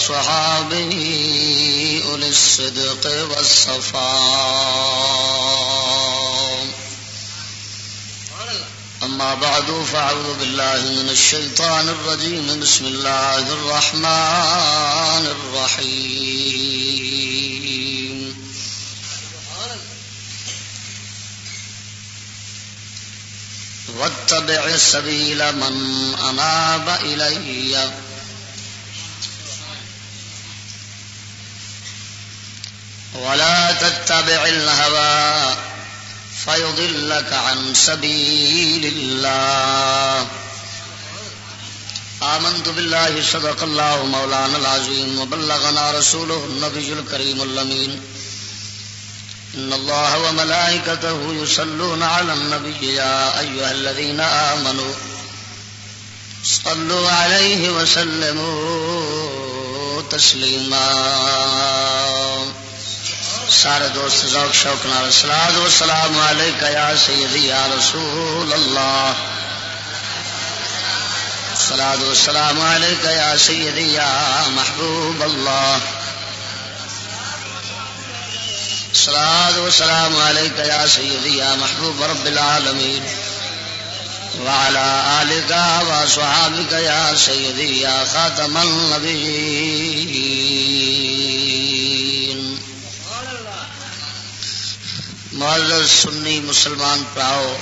وأصحابه أولي الصدق والصفاء. أما بعد فأعوذ بالله من الشيطان الرجيم. بسم الله الرحمن الرحيم. واتبع سبيل من أناب إليّ. ولا تتبع الهوى فيضلك عن سبيل الله. آمنت بالله صدق الله مولانا العظيم وبلغنا رسوله النبي الكريم اللمين إن الله وملائكته يصلون على النبي يا أيها الذين آمنوا صلوا عليه وسلموا تسليما. سارے دوست ذوق شوق نال سلاد و سلام علیکہ یا سیدی یا رسول اللہ۔ سلاد و سلام علیکہ یا سیدی یا محبوب اللہ۔ سلاد و سلام علیکہ یا سیدی یا محبوب رب العالمین۔ وعلى آلك وصحابك يا سيدي يا خاتم النبيين معذر سنی مسلمان پراؤ،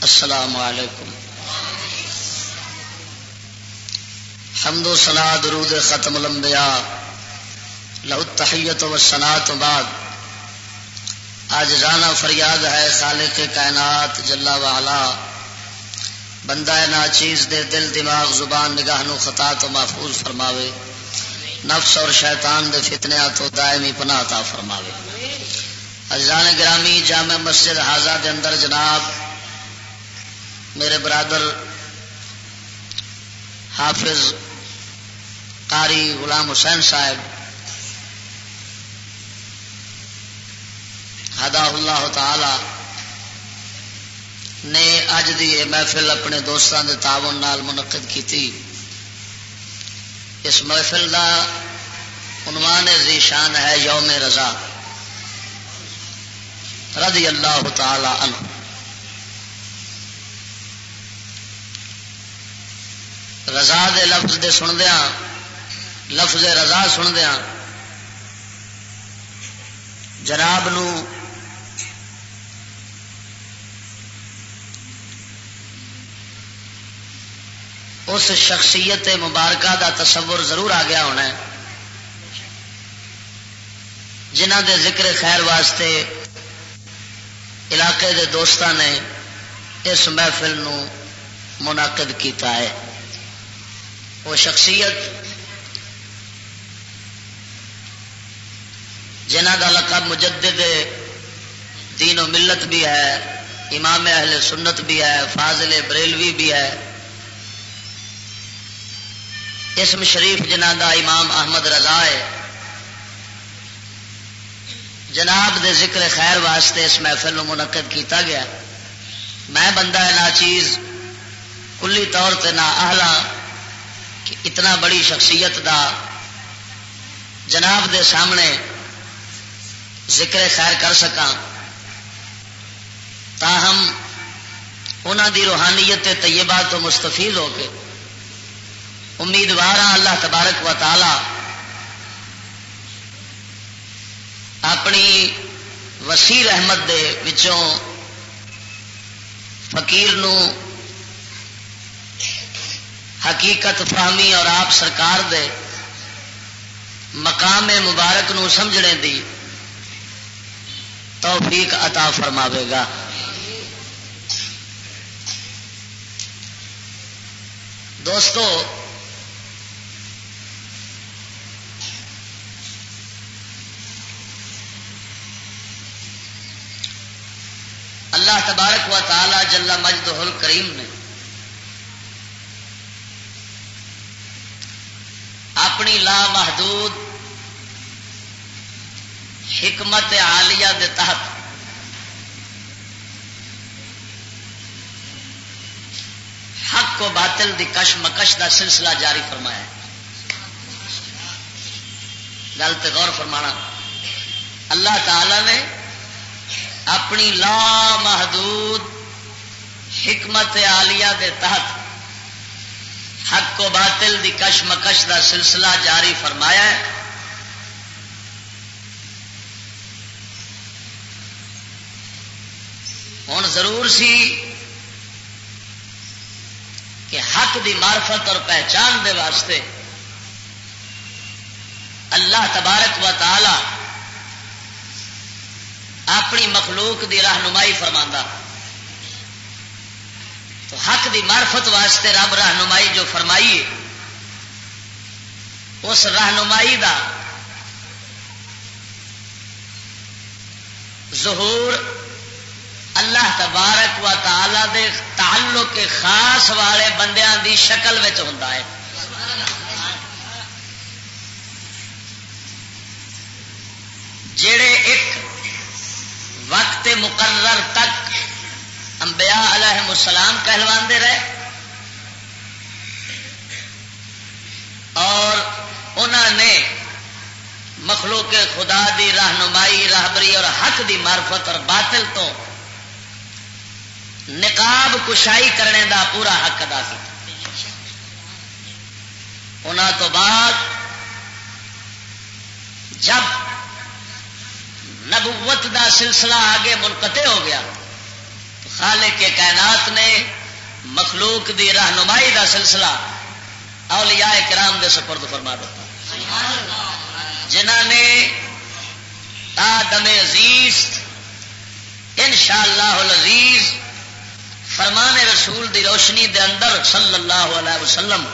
السلام علیکم۔ حمد و سنا درود ختم لمبیا لہو تحیت و سنا تو بعد۔ آج رانا فریاد ہے خالق کائنات جلا والا بندہ نا چیز دے دل، دماغ، زبان نگاہ نو خطا تو محفوظ فرماوے۔ نفس اور شیطان دے فتنیا تو دائمی پناہ تا فرماوے۔ ازان گرامی جامع مسجد حاضہ کے اندر جناب میرے برادر حافظ قاری غلام حسین صاحب ہدا اللہ تعالی نے اج دی محفل اپنے دوستان کے تعاون نال منعقد کی اس محفل کا عنوان ذیشان ہے یوم رضا۔ رضی اللہ تعالی عنہ۔ رضا دے لفظ دے سندیا لفظ رضا سندیا جناب نو اس شخصیت مبارکہ دا تصور ضرور آ گیا ہونا ہے۔ جنہ دے ذکر خیر واسطے علاقے دے دوستان نے اس محفل نو منعقد کیتا ہے۔ وہ شخصیت جنہ کا لقب مجدد دین و ملت بھی ہے، امام اہل سنت بھی ہے، فاضل بریلوی بھی ہے۔ اسم شریف جنہ کا امام احمد رضا ہے جناب دے ذکر خیر واسطے اس محفل نو منعقد کیتا گیا۔ میں بندہ نا چیز کلی طور تے نہ آہلا کہ اتنا بڑی شخصیت دا جناب دے سامنے ذکر خیر کر سکا تاہم انہوں دی روحانیت طیبہ تو مستفید ہو کے، امیدوار ہاں اللہ تبارک و تعالی اپنی وسیع رحمت دے وچوں فقیر نو حقیقت فہمی اور آپ سرکار دے مقام مبارک نو سمجھنے دی توفیق عطا فرماوے گا۔ دوستو اللہ تبارک و تعالی جل مجد کریم نے اپنی لا محدود حکمت عالیہ دے تحت حق کو باطل دی کش مکش دا سلسلہ جاری فرمایا گل تو غور فرمانا۔ اللہ تعالی نے اپنی لا محدود حکمت عالیہ دے تحت حق و باطل دی کش مکش دا سلسلہ جاری فرمایا ہے۔ ہوں ضرور سی کہ حق دی معرفت اور پہچان دے واسطے اللہ تبارک و تعالی اپنی مخلوق دی رہنمائی فرما تو حق دی معرفت واسطے رب رہنمائی جو فرمائی، اس رہنمائی دا ظہور اللہ تبارک و تعالی دے تعلق خاص والے بندیاں دی شکل ہوں جڑے ایک وقت مقرر تک انبیاء علیہ السلام کہلوا رہے اور انہوں نے مخلوق خدا دی رہنمائی راہبری اور حق دی معرفت اور باطل تو نقاب کشائی کرنے دا پورا حق ادا کیا۔ انہوں تو بعد جب نبوت دا سلسلہ آگے منقطع ہو گیا۔ خالق کے کائنات نے مخلوق دی رہنمائی دا سلسلہ اولیاء کرام دے سپرد فرما دیتا۔ جنہ نے آدم عزیز ان شاء اللہ فرمان رسول دی روشنی دے اندر صلی اللہ علیہ وسلم،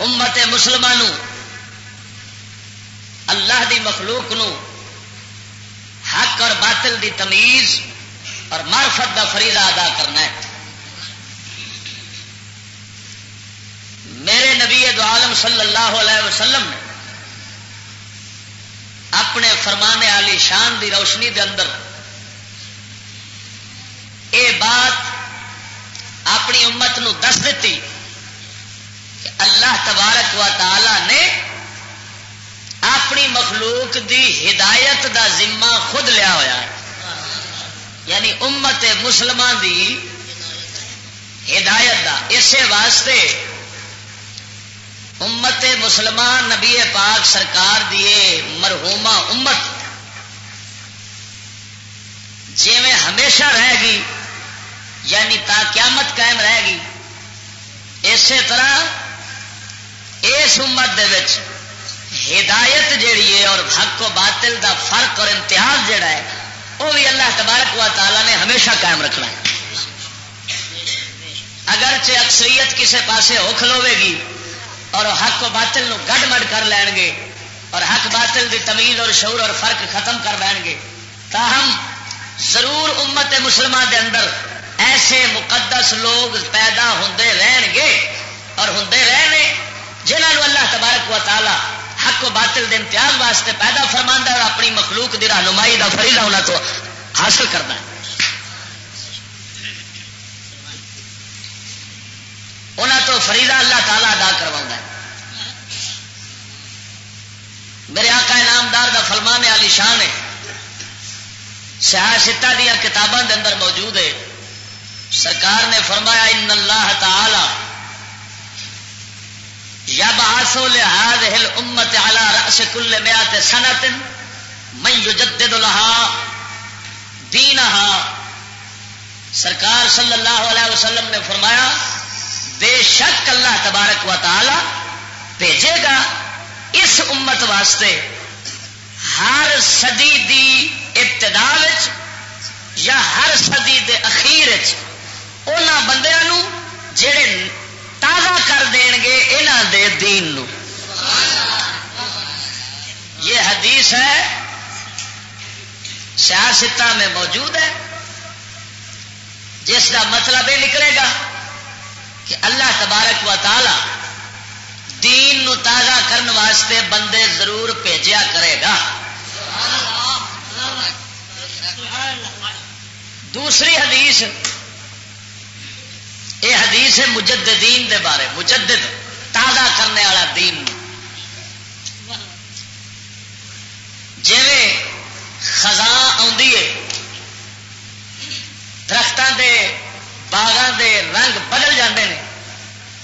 امت مسلمان اللہ دی مخلوق نو حق اور باطل دی تمیز اور معرفت دا فریضہ ادا کرنا ہے۔ میرے نبی دو عالم صلی اللہ علیہ وسلم نے اپنے فرمانے والی شان دی روشنی دے اندر اے بات اپنی امت نو دس دیتی کہ اللہ تبارک و تعالی نے اپنی مخلوق دی ہدایت دا ذمہ خود لیا ہوا ہے۔ یعنی امت مسلمان دی ہدایت دا۔ اسی واسطے امت مسلمان نبی پاک سرکار دیے مرحوما امت۔ جی میں ہمیشہ رہے گی یعنی تا قیامت قائم رہے گی۔ اسی طرح اس امت دے وچ ہدایت جیڑی ہے اور حق و باطل دا فرق اور امتیاز جڑا ہے، وہ بھی اللہ تبارک و تعالی نے ہمیشہ قائم رکھنا ہے۔ اگرچہ اکثریت کسے پاسے ہو کھلوے گی اور حق و باطل نو گڈ مڈ کر لین گے اور حق باطل دی تمیز اور شعور اور فرق ختم کر لین گے، تاہم ضرور امت مسلمان دے اندر ایسے مقدس لوگ پیدا ہوں رہن گے اور ہوں رہنے جنہوں اللہ تبارک و تعالی حق و باطل دے امتیاز واسطے پیدا فرما اور اپنی مخلوق دی رہنمائی کا فریضہ انہوں تو حاصل کرنا ہے۔ انہوں تو فریضہ اللہ تعالیٰ ادا کروا ہے۔ میرے آقا انعامدار دا فلمان علی شان ہے۔ سیاح دیا کتابوں کے اندر موجود ہے۔ سرکار نے فرمایا، ان اللہ تعالی یا باسو لحاظ ہل امت آلہ رس کل میات سنت میں یجدد لہا دین سرکار صلی اللہ علیہ وسلم نے فرمایا، بے شک اللہ تبارک و تعالی بھیجے گا اس امت واسطے ہر صدی دی ابتدا یا ہر صدی دے اخیر چ بندیاں جڑے تازہ کر دین گے یہاں دے دین نو۔ یہ حدیث ہے سیاستہ میں موجود ہے۔ جس کا مطلب یہ نکلے گا کہ اللہ تبارک و تعالی دین نو تازہ کرنے واسطے بندے ضرور بھیجا کرے گا۔ دوسری حدیث حدیث ہے مجددین دے بارے، مجدد، تازہ کرنے والا دین۔ جی خزاں درختوں کے باغوں کے رنگ بدل جاندے ہیں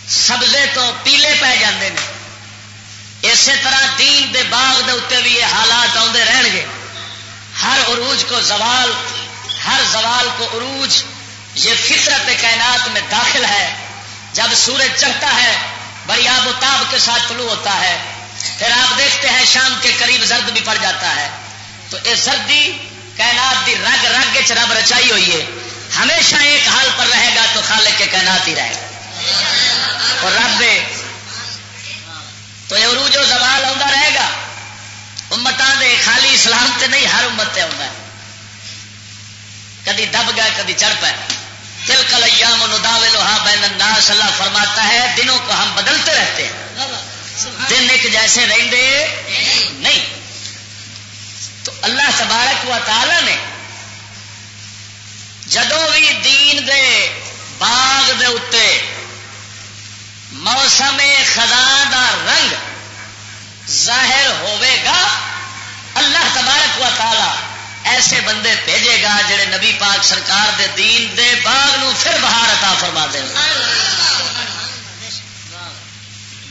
سبزے تو پیلے پی جاندے ہیں اسی طرح دین دے باغ دے اتنے بھی یہ حالات آتے رہن گے۔ ہر عروج کو زوال، ہر زوال کو عروج یہ فطرت کائنات میں داخل ہے۔ جب سورج چڑھتا ہے، بڑی آب و تاب کے ساتھ طلوع ہوتا ہے۔ پھر آپ دیکھتے ہیں شام کے قریب زرد بھی پڑ جاتا ہے۔ تو یہ سردی کائنات دی رگ رگ رب رچائی ہوئی ہے۔ ہمیشہ ایک حال پر رہے گا تو خالق کے کائنات ہی رہے گا۔ اور رب تو یہ عروج و زوال آتا رہے گا۔ امتان دے خالی اسلام تے نہیں، ہر امت تے آتا ہے۔ کدی دب گئے کدی چڑھ پائے تل کل ایام نداوے لوہا بین الناس اللہ فرماتا ہے دنوں کو ہم بدلتے رہتے ہیں۔ دن ایک جیسے رہتے نہیں۔ تو اللہ تبارک و تعالی نے جدو بھی دین دے باغ دے اتے موسم خزاں دا رنگ ظاہر ہوئے گا اللہ تبارک و تعالی ایسے بندے بھیجے گا جڑے نبی پاک سرکار دے دین دے باغ نو پھر بہار عطا فرما دیں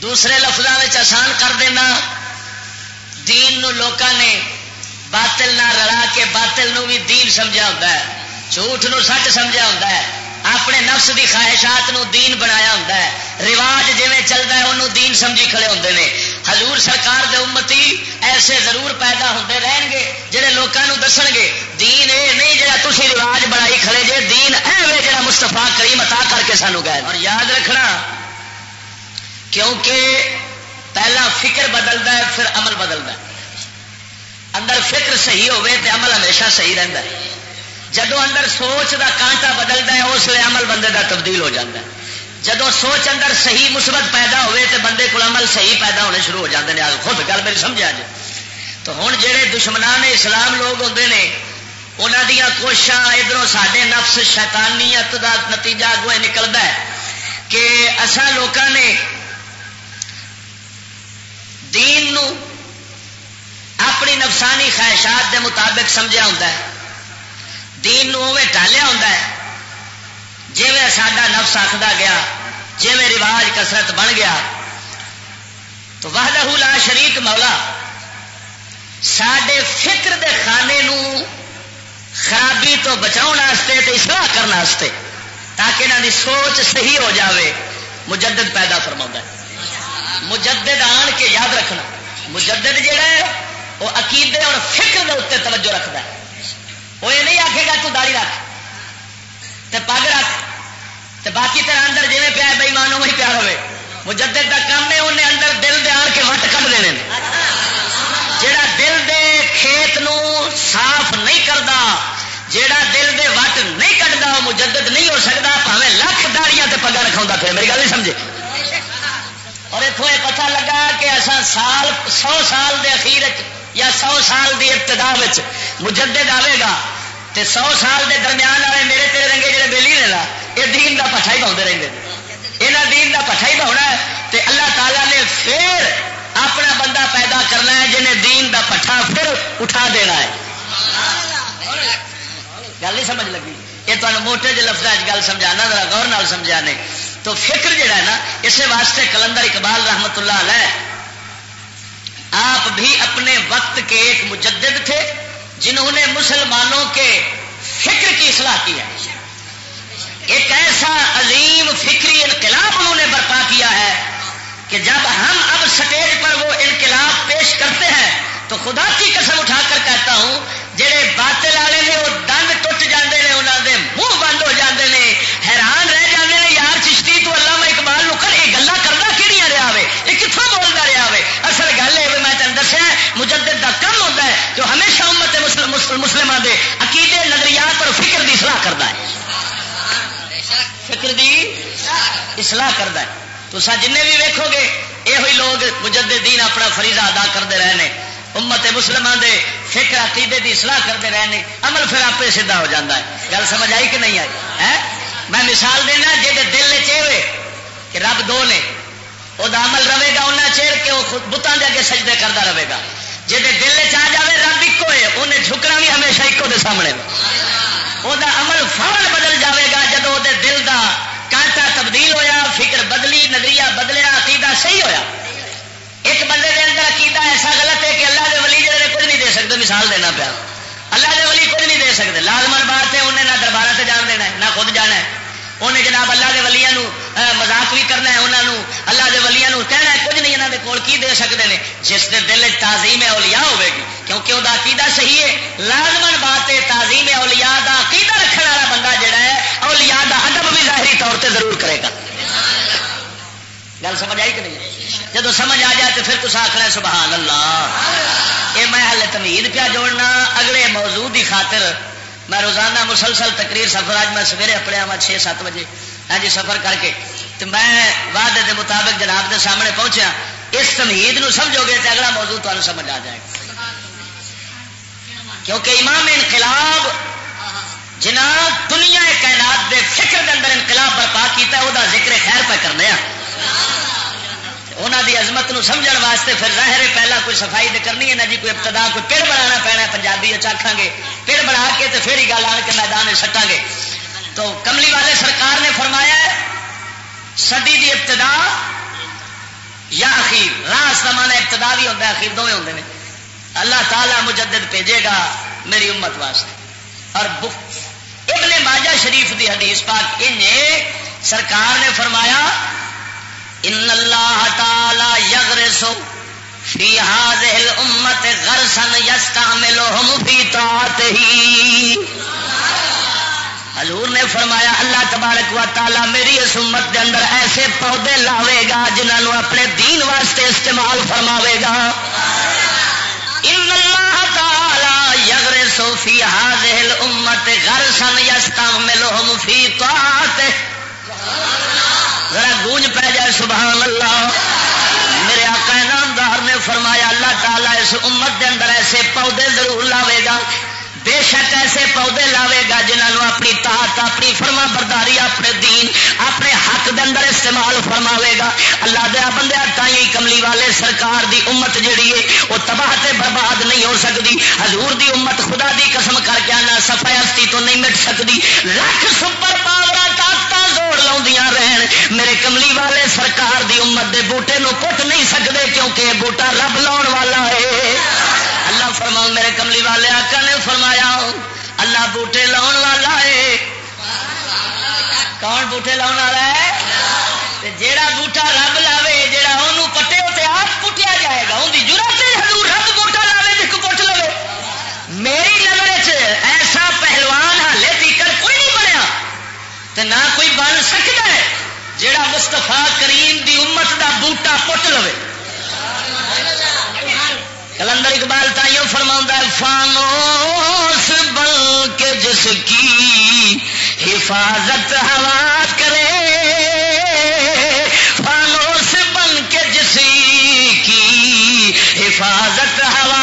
دوسرے لفظوں میں آسان کر دینا، دین نو لوکاں نے باطل نہ رلا کے باطل نو بھی دین سمجھا ہوتا ہے، جھوٹ نو سچ سمجھا ہوتا ہے، اپنے نفس دی خواہشات نو دین بنایا ہوتا ہے۔ رواج جی چلتا ہے انہوں دین سمجھی کھڑے ہوتے ہیں حضور سرکار دے امتی ایسے ضرور پیدا ہوتے رہن گے جہے لوگوں دس گے، دین اے نہیں جا تھی رواج بنائی کھڑے جے، دین اے جا مستفا کریم عطا کر کے سانو گئے۔ اور یاد رکھنا، کیونکہ پہلا فکر بدلتا ہے، پھر عمل بدلتا ہے۔ اندر فکر صحیح ہوئے تو عمل ہمیشہ صحیح رہتا ہے۔ جدو اندر سوچ دا کانٹا بدلتا ہے، اس لیے عمل بندے دا تبدیل ہو جاتا ہے۔ جدو سوچ اندر صحیح مثبت پیدا ہوئے تو بندے کو عمل صحیح پیدا ہونے شروع ہو جاتے ہیں خود گل میری سمجھا جی؟ تو ہوں جہے دشمنان اسلام لوگ ہوتے ہیں انہوں دیا کوشش ادھر سڈے نفس شیطانیت دا نتیجہ اگو نکلتا ہے کہ اصا لوگوں نے دین نو اپنی نفسانی خواہشات دے مطابق سمجھا ہوتا ہے۔ دین ٹالیا ہوتا ہے۔ جی ساڈا نفس آخدا گیا جی رواج کسرت بن گیا۔ تو وحدہ لا شریک مولا سڈے فکر دے خانے نو خرابی تو بچاؤ اصلاح کرنے تاکہ انہوں دی سوچ صحیح ہو جاوے، مجدد پیدا فرما مجدد آن کے یاد رکھنا۔ مجدد جہا ہے، وہ عقیدے اور فکر کے اتنے توجہ رکھتا ہے۔ وہ یہ نہیں آخے گا تو داری رکھ، تے پگ رکھ۔ تے باقی تیرا اندر جی پیا بھائی مانو وہی پیار ہوے مجدد کا کام ہے انہیں اندر دل دے آن کے وٹ کٹ دینے جیڑا دل دے کھیت نو صاف نہیں کرتا جیڑا دل دے وٹ نہیں کٹتا وہ مجدد نہیں ہو سکتا پاوے لکھ داڑیاں تے پگا رکھا پھر میری گل نہیں سمجھے؟ اور اتوں یہ پتہ لگا کہ ایسا سال، سو سال دے اخیر یا سو سال دی ابتدا مجدد آئے گا۔ تے سو سال دے درمیان والے میرے تیرے رنگے جڑے بےلی نے نا یہ دین دا پٹھا ہی پاؤں رہتے یہاں دین دا پٹھا ہی پاؤنا ہے تے اللہ تعالیٰ نے پھر اپنا بندہ پیدا کرنا ہے جنہیں دین دا پٹھا پھر اٹھا دینا ہے۔ گل نہیں سمجھ لگی؟ یہ تمہیں موٹے جی لفظ گل سمجھانا، ذرا غور نال سمجھانے۔ تو فکر جڑا ہے نا اسی واسطے کلندر اقبال رحمت اللہ علیہ، آپ بھی اپنے وقت کے ایک مجدد تھے۔ جنہوں نے مسلمانوں کے فکر کی اصلاح کی ہے۔ ایک ایسا عظیم فکری انقلاب انہوں نے برپا کیا ہے کہ جب ہم اب سٹیج پر وہ انقلاب پیش کرتے ہیں تو خدا کی قسم اٹھا کر کہتا ہوں جہے باطل والے نے وہ دند ٹوٹ جاتے ہیں انہوں دے منہ بند ہو جاتے ہیں حیران رہ جاتے ہیں یار چشتی تو اللہ میں اقبال کر یہ گلا کرنا کہڑی رہا ہے یہ کتوں بولتا رہا ہے اصل گل ہے، میں دسیا مجدد کا کم ہوتا ہے جو ہمیشہ امت مسلمان دے عقیدے، نظریات اور فکر کی سلاح کرتا ہے۔ فکر دی اصلاح کرتا ہے۔ تو جن بھی ویکو گے یہ لوگ مجد دین اپنا فریضہ ادا کرتے رہے ہیں امت مسلمان دے فکر، عقیدے دی اصلاح کرتے رہے ہیں عمل پھر آپ سیدھا ہو جاتا ہے۔ گل سمجھ آئی کہ نہیں آئی؟ ہے میں مثال دینا جی دل چاہے کہ رب دو نے وہ عمل رہے گا انہیں چیر کے وہ بتان دے اگے سجدے کرتا رہے گا جی دل چ جائے رب ایک ہے، انہیں جھکنا بھی ہمیشہ ایکو دے سامنے وہ عمل فوراً بدل جاوے گا جب وہ دل دا کانٹا تبدیل ہویا، فکر بدلی، نظریہ بدلیا، عقیدہ صحیح ہویا۔ ایک بندے دے اندر عقیدہ ایسا غلط ہے کہ اللہ دے ولی جڑے کچھ نہیں دے سکتے، مثال دینا پیا۔ اللہ دے ولی کچھ نہیں دے سکتے لازمن بات ہے، انہیں نہ دربار سے جان دینا ہے، نہ خود جانا ہے۔ انہیں جناب اللہ کے ولیا مزاق بھی کرنا ہے انہوں اللہ کے ولیا کہنا ہے، کچھ نہیں یہاں کے کول کی دے سکتے ہیں جس کے دل تعظیم اولیاء ہوے گی، کیونکہ وہ عقیدہ صحیح ہے۔ لازمن بات ہے، تعظیم اولیاء دا عقیدہ رکھنے والا بندہ جڑا ہے، اولیاء دا ادب بھی ظاہری طور پہ ضرور کرے گا۔ گل سمجھ آئی کہ نہیں؟ جب سمجھ آ جائے تو پھر کچھ آخر سبحان اللہ۔ یہ میں ہلے تمید پیا جوڑنا، اگلے موضوع کی خاطر میں روزانہ مسلسل تقریر سفر، آج میں سویرے اپنے آوا چھ، سات بجے ہاں جی سفر کر کے، تو میں وعدے کے مطابق جناب کے سامنے پہنچیا۔ اس تمہید سمجھو گے تو اگلا موضوع تمہیں سمجھ آ جائے گا۔ کیونکہ امام انقلاب جنا دنیا کائنات دے فکر کے اندر انقلاب برپا کیا وہ ذکر خیر پہ کرنے ہیں انہوں دی عظمت نو سمجھن واسطے پھر ظاہر پہلا کوئی صفائی دے کرنی ہے نا جی کوئی ابتدا، کوئی پیڑ بنا پینا پنجابی آخان گے پیڑ بنا کے تو پھر ہی گل آن کے میدان سٹا گے۔ تو کملی والے سرکار نے فرمایا سڈی دی ابتدا یا اخیر راس کا مانا ابتدا بھی ہوتا ہے، اخیر دونوں ہوتے ہیں اللہ تعالیٰ مجدد بھیجے گا میری امت واسطے۔ اور ابن ماجہ شریف دی حدیث پاک ان سرکار نے فرمایا ان اللہ تعالی یغرسو فی هذه الامه غرسا يستعملهم في طاعته حضور نے فرمایا، اللہ تبارک و تعالی میری اس امت دے اندر ایسے پودے لاوے گا جنہوں اپنے دین واسطے استعمال فرماوے گا۔ ان اللہ تعالی یغرسو فی هذه الامه غرسا يستعملهم في طاعته ذرا گونج پہ جائے، سبحان اللہ۔ میرے آقا نامدار نے فرمایا، اللہ تعالیٰ اس امت دے اندر ایسے پودے ضرور لاوے گا۔ بے شک ایسے پودے لاوے گا جنہوں اپنی طاقت اپنی فرما برداری اپنے دین، اپنے حق دے اندر استعمال فرماوے گا۔ اللہ دیا ہاں بندہ تائیں کملی والے سرکار دی امت جڑی ہے، وہ تباہ تے برباد نہیں ہو سکتی حضور دی امت خدا دی قسم کر کے آنا سفا ہستی تو نہیں مٹ سکتی لکھ سپر پاور طاقت زور لاؤں رہن۔ میرے کملی والے سرکار دی امت دے بوٹے نو پٹ نہیں سکتے کیونکہ بوٹا رب لاؤن والا ہے۔ اللہ فرماؤ میرے کملی والے، آقا نے فرمایا، اللہ بوٹے لاؤن والا ہے۔ کون بوٹے لاؤن والا ہے؟ جیڑا بوٹا رب لاوے، جیڑا انہوں پٹے ہوتے آپ پٹیا جائے گا۔ ان کی ضرورت حضور رب بوٹا لاوے، جس کو پٹ لو میری نظر ایسا پہلوان ہالے تیکر کوئی نہیں بنیا۔ تو نہ کوئی بن سکتا ہے جیڑا مستفا کریم دی امت دا بوٹا پٹ لو کلندر اقبال تائیوں فرما فانوس بل کے جس کی حفاظت ہوا کرے، فانوس بن کے جس کی حفاظت ہوا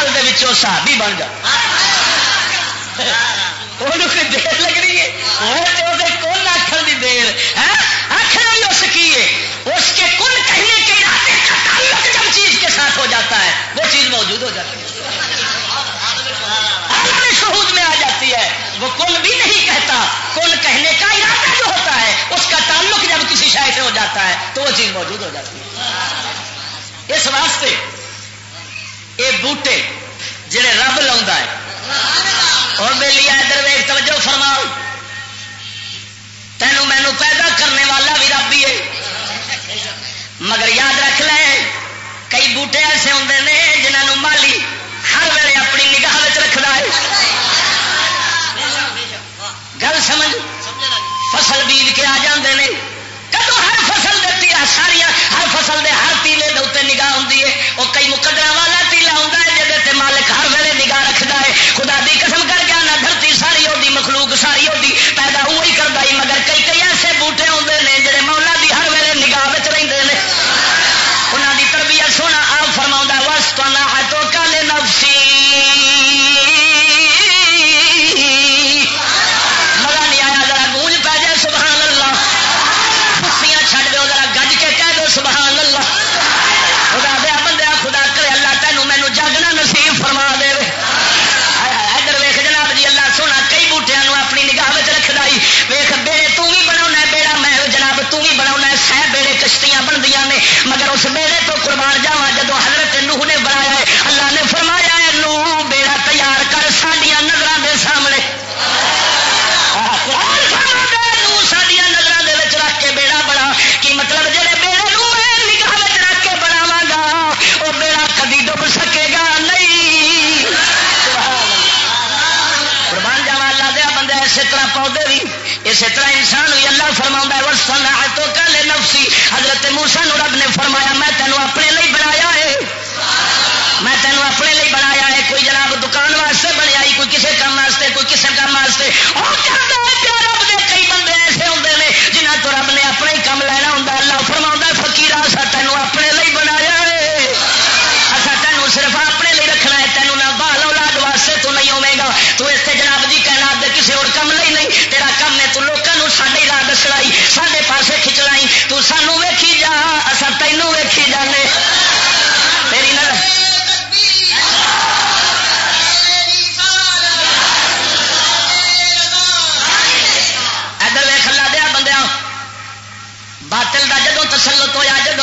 ابو جال صحابی بن جا دیر لگنی ہے؟ کون آخر کی دیر۔ ہاں، آخر بھی اس کی ہے؟ اس کے کل کہنے کے تعلق جب چیز کے ساتھ ہو جاتا ہے، وہ چیز موجود ہو جاتی ہے۔ شہود میں آ جاتی ہے۔ وہ کل بھی نہیں کہتا کل کہنے کا ارادہ جو ہوتا ہے، اس کا تعلق جب کسی شاعر سے ہو جاتا ہے، تو وہ چیز موجود ہو جاتی ہے۔ اس واسطے یہ بوٹے جڑے رب لا ہے۔ اور بے ادھر ویگ توجہ فرماؤ۔ تینوں مینو پیدا کرنے والا بھی رب ہی ہے۔ مگر یاد رکھ لے، کئی بوٹے ایسے ہوں نے جنہوں مالی ہر ویلے اپنی نگاہ رکھتا ہے۔ گل سمجھ؟ فصل بیج کے آ جاندے نے۔ ہے ساری ہر فصل دے ہر تیلے دے اتنے نگاہ ہوں وہ کئی مقدرہ والا تیلا ہوں جہد مالک ہر ویلے نگاہ رکھتا ہے۔ خدا دی قسم کر کے آنا، دھرتی ساری ہوتی مخلوق، ساری ہوتی پیدا وہی کرتا ہی مگر کئی کئی ایسے بوٹے آتے ہیں جہے مولا دی ہر ویلے نگاہ رہتے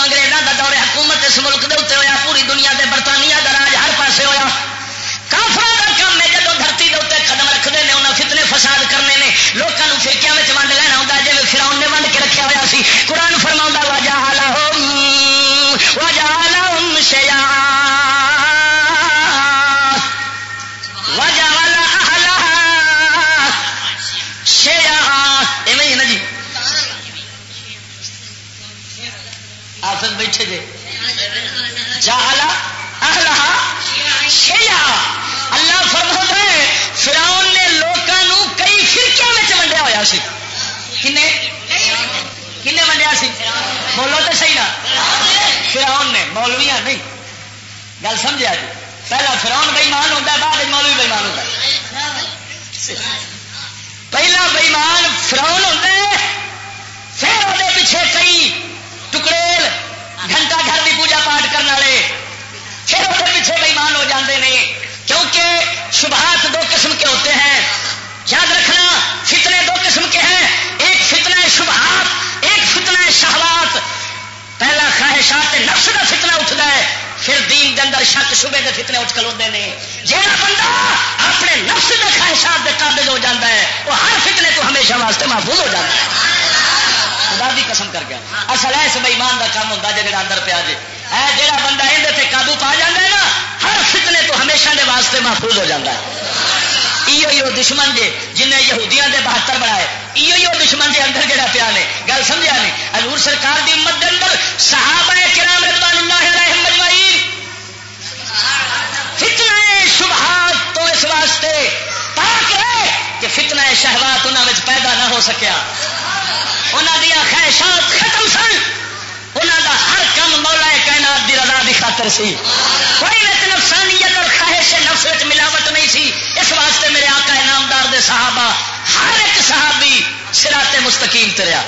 انگریزوں کا دور حکومت اس ملک کے اتنے ہوا پوری دنیا کے برطانیہ کا آپ بیٹھے جی جالا شیا اللہ فرما ہے فراؤن نے لوگوں کئی فرقیا میں ونڈیا ہوا سی۔ کنے؟ کنے ونڈیا سی؟ بولو تو صحیح نا فراؤن نے مولویا نہیں۔ گل سمجھا جی؟ پہلا فراؤن بےمان ہوتا ہے، بعد مولوی بےمان ہوتا ہے۔ پہلا بےمان فراؤن ہوتا ہے، پھر وہ پیچھے کئی گھنٹہ گھر کی پوجا پاٹ کرنے والے پھر وہ پیچھے بےمان ہو جاتے ہیں کیونکہ شبہات دو قسم کے ہوتے ہیں۔ یاد رکھنا، فتنے دو قسم کے ہیں۔ ایک فتنہ شبہات، ایک فتنہ شہوات۔ پہلا خواہشات نفس کا فتنہ اٹھتا ہے، پھر دین کے اندر شک، شبے کے فتنے اٹھ کلوتے ہیں۔ جہاں بندہ اپنے نفس کے خواہشات کے قابل ہو جاتا ہے، وہ ہر فتنے تو ہمیشہ واسطے محفوظ ہو جاتا ہے۔ خدا دی قسم کر گیا اصل ہے اس بےمان کا کام ہوتا جا اندر پیا جی اے جہاں بندہ یہ قابو پا جا ہے نا، ہر فتنے تو ہمیشہ دے واسطے محفوظ ہو جاتا ہے۔ یہ دشمن جے، جنہیں یہودیاں دے بہتر بنائے۔ یہ دشمن دے اندر جڑا پیا نے۔ گل سمجھا نہیں حضور سرکار دی امت دے اندر صحابہ کرام رضوان اللہ علیہم مجمعین فتنہ شبہات تو اس واسطے پاک رہے کہ فتنہ شہوات انہوں میں پیدا نہ ہو سکیا۔ انہوں دیا خیشات ختم سن۔ انہوں دا ہر کم مولا کائنات دی رضا دی خاطر سی۔ کوئی وچ نفسانیت اور خواہش نفس ملاوٹ نہیں سی۔ اس واسطے میرے آقا انعامدار دے صحابہ، ہر ایک صحابی سرات مستقیم تریا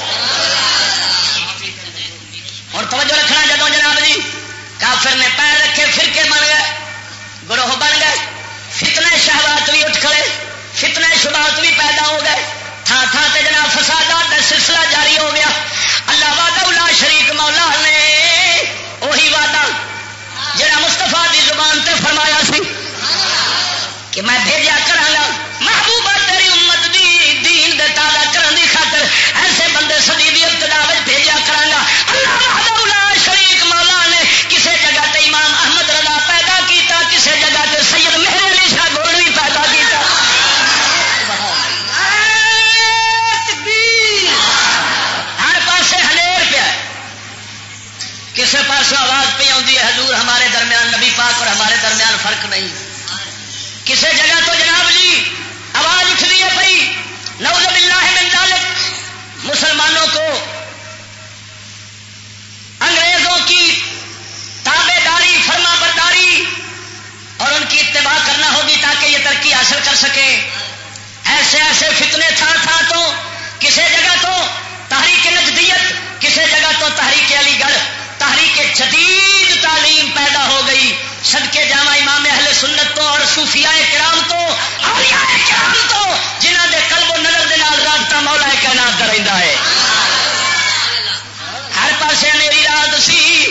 اور توجہ رکھنا جدو جناب جی کافر نے پیر رکھے، فرقے بن گئے، گروہ بن گئے فتنے شہبات بھی اٹھ کھڑے فتنے شبات بھی پیدا ہو گئے۔ تھان تھان سے جناب فسادات کا سلسلہ جاری ہو گیا۔ اللہ وعدہ شریک مولا نے وہی وعدہ جڑا مستفا دی زبان تے فرمایا سی کہ میں بھیجا کرا محبوبہ تیری امت دی دین دے تازہ کرن دی خاطر ایسے بندے سدی دی ابتدا بھیجا کرا پاس آواز پہ آتی ہے، حضور ہمارے درمیان نبی پاک اور ہمارے درمیان فرق نہیں۔ کسی جگہ تو جناب جی آواز اٹھتی ہے بھائی نوز باللہ من ذالک۔ مسلمانوں کو انگریزوں کی تابے داری فرما برداری اور ان کی اتباع کرنا ہوگی تاکہ یہ ترقی حاصل کر سکے۔ ایسے ایسے فتنے تھا تھا تو کسی جگہ تو تحریک نجدیت کسی جگہ تو تحریک علی گڑھ۔ تحریک جدید تعلیم پیدا ہو گئی۔ صدقے جامع امام اہل سنت تو اور صوفیاء کرام تو، اولیاء کرام تو جنہ دے قلب و نظر دے نال رابطہ مولا کائنات دا رہندا ہے۔ ہر پاسے میری رات سی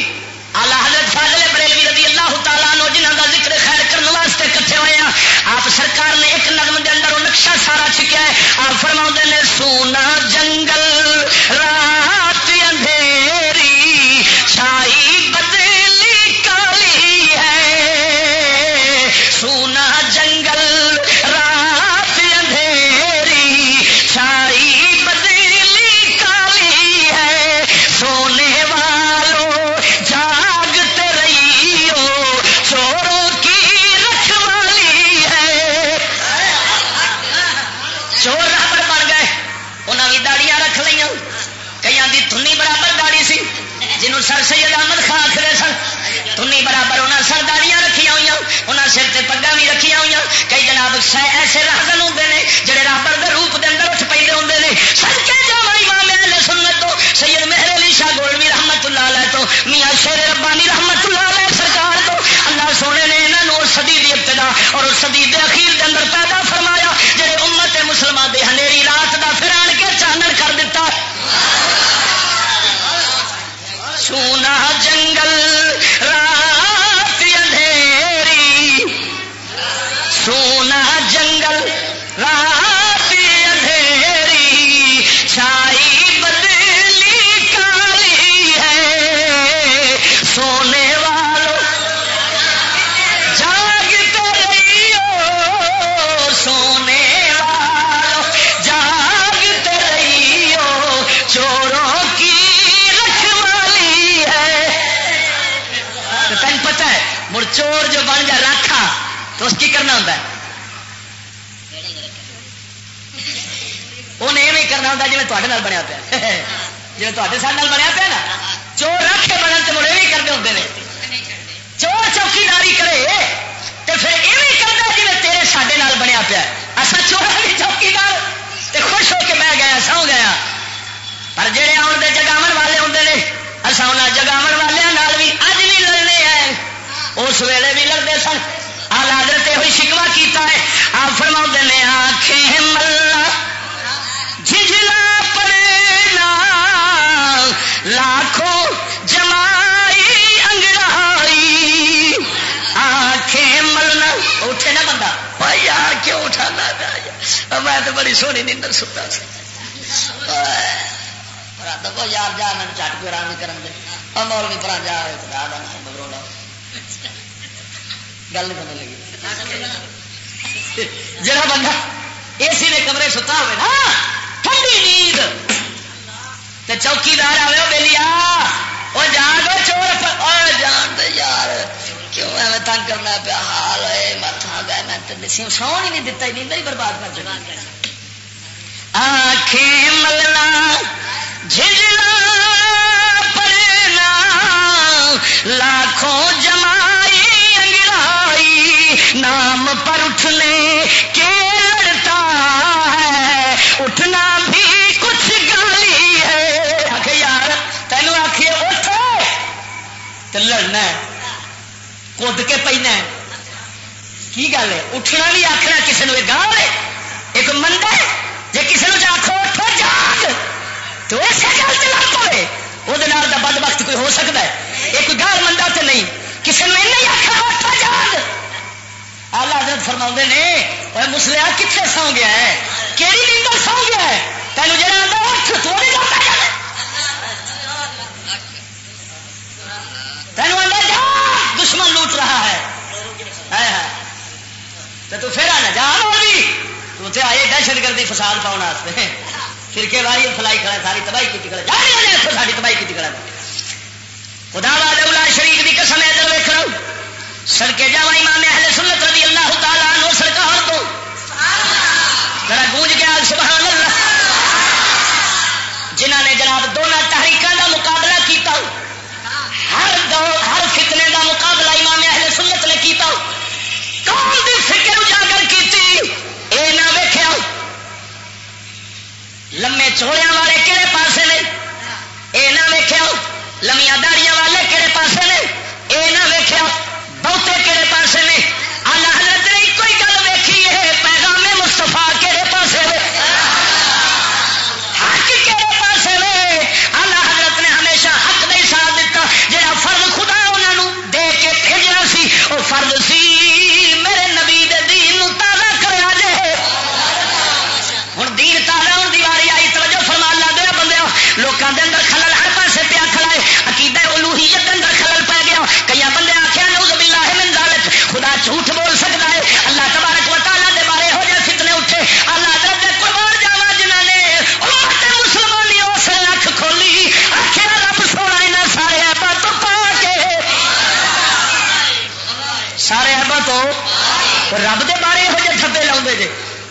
آلہ حضرت فاضل بریلوی رضی اللہ تعالیٰ نو جنہ دا ذکر خیر کرنے واسطے کٹھے ہوئے ہیں۔ آپ سرکار نے ایک نظم دے اندر وہ نقشہ سارا چھکیا ہے۔ آپ فرماؤں نے، سونا جنگل رات جناب ایسے راہبر ہوں نے جڑے راہبر کے روپ کے اندر اٹھ پہ ہوں نے۔ سر کے جا امام اہل سنت تو، سید مہر علی شاہ گولوی رحمت اللہ علیہ تو، میاں شیر ربانی رحمت اللہ علیہ سرکار تو۔ اللہ سونے نے انہوں سدی دی ابتدا اور سدی دے اخیر دے اندر پیدا کی کرنا ہوتا ہے؟ انہیں کرنا ہوتا جی تے بنیا پیا۔ جی تے ساتھ بنیا پیا نا۔ چور رکھے بنن تو مڑے بھی کرتے ہوتے ہیں چور چوکیداری کرے تو پھر یہ کرتا جی تیرے سڈے بنیا پیا اصا چور کی چوکیدار تے خوش ہو کے بہ گیا سو گیا پر جہے آن کے جگاو والے ہوں نے اصا ان جگاو والوں بھی اج بھی لڑنے ہیں۔ اس ویلے بھی لڑتے سن۔ آدر ہوئی شکوا کیتا ہے۔ آپ فرما نے آخے ملا۔ جھجلا پڑے نا لاکھوں جمائی انگڑائی۔ آنکھیں ملنا اٹھے نا بندہ۔ بھائی یار کیوں اٹھانا پیا میں تو بڑی سونی نیندر ستا دبو یار جا میں چٹ پہ آرام کرن دے۔ اور مول بھی پرا جا خدا دا نام بگروڑا گل نہیں سمجھ لگی۔ جڑا بندہ اے سی نے کمرے ستا ہوئے نا، ٹھنڈی نیند تے چوکیدار آئے وہ لیا وہ جاگ چور جان دے یار، کیوں ایویں تنگ کرنا پیا؟ حال ہے متھا گیا میں تو نسی سو نہیں دتا نیند ہی برباد کر چکا آنکھیں ملنا جھجلا پڑنا لاکھوں جمائی نام پر اٹھنے کے لڑتا ہے۔ اٹھنا بھی کچھ گالی ہے۔ آخ یار، تینوں آخیے اٹھ! تو لڑنا کود کے پہنا کی گل ہے؟ اٹھنا بھی آخنا کسی نے گال ہے، ایک مند ہے۔ جی کسی نے آخو اٹھو جاگ۔ تو اسے گل سے لڑ پوے۔ وہ بد وقت کوئی ہو سکتا ہے؟ یہ کوئی گال منڈا تو نہیں۔ کسی نے نہیں آخر اٹھو جاگ۔ آلہ حضرت فرما نے مسلیا کتنے سو گیا ہے؟ کہڑی نیندر سو گیا ہے؟ تینوں جہاں آتا اٹھ تو نہیں جاتا تینوں آتا جا، دشمن لوٹ رہا ہے۔ تو پھر آنا، جا بھی۔ تو آئے دہشت گردی فساد پاؤن واسطے فرقے والی فلائی کھڑا ساری تباہی کی کھڑا جا ساری تباہی کی کھڑا خدا باد شریف کی قسم ہے، ادھر ویک سڑکے جاوا امام اہل سنت رضی اللہ تعالیٰ عنہ سرکار تو۔ ذرا گونج گیا، سبحان اللہ۔ جنہ نے جناب دونوں تحریکوں کا مقابلہ کیتا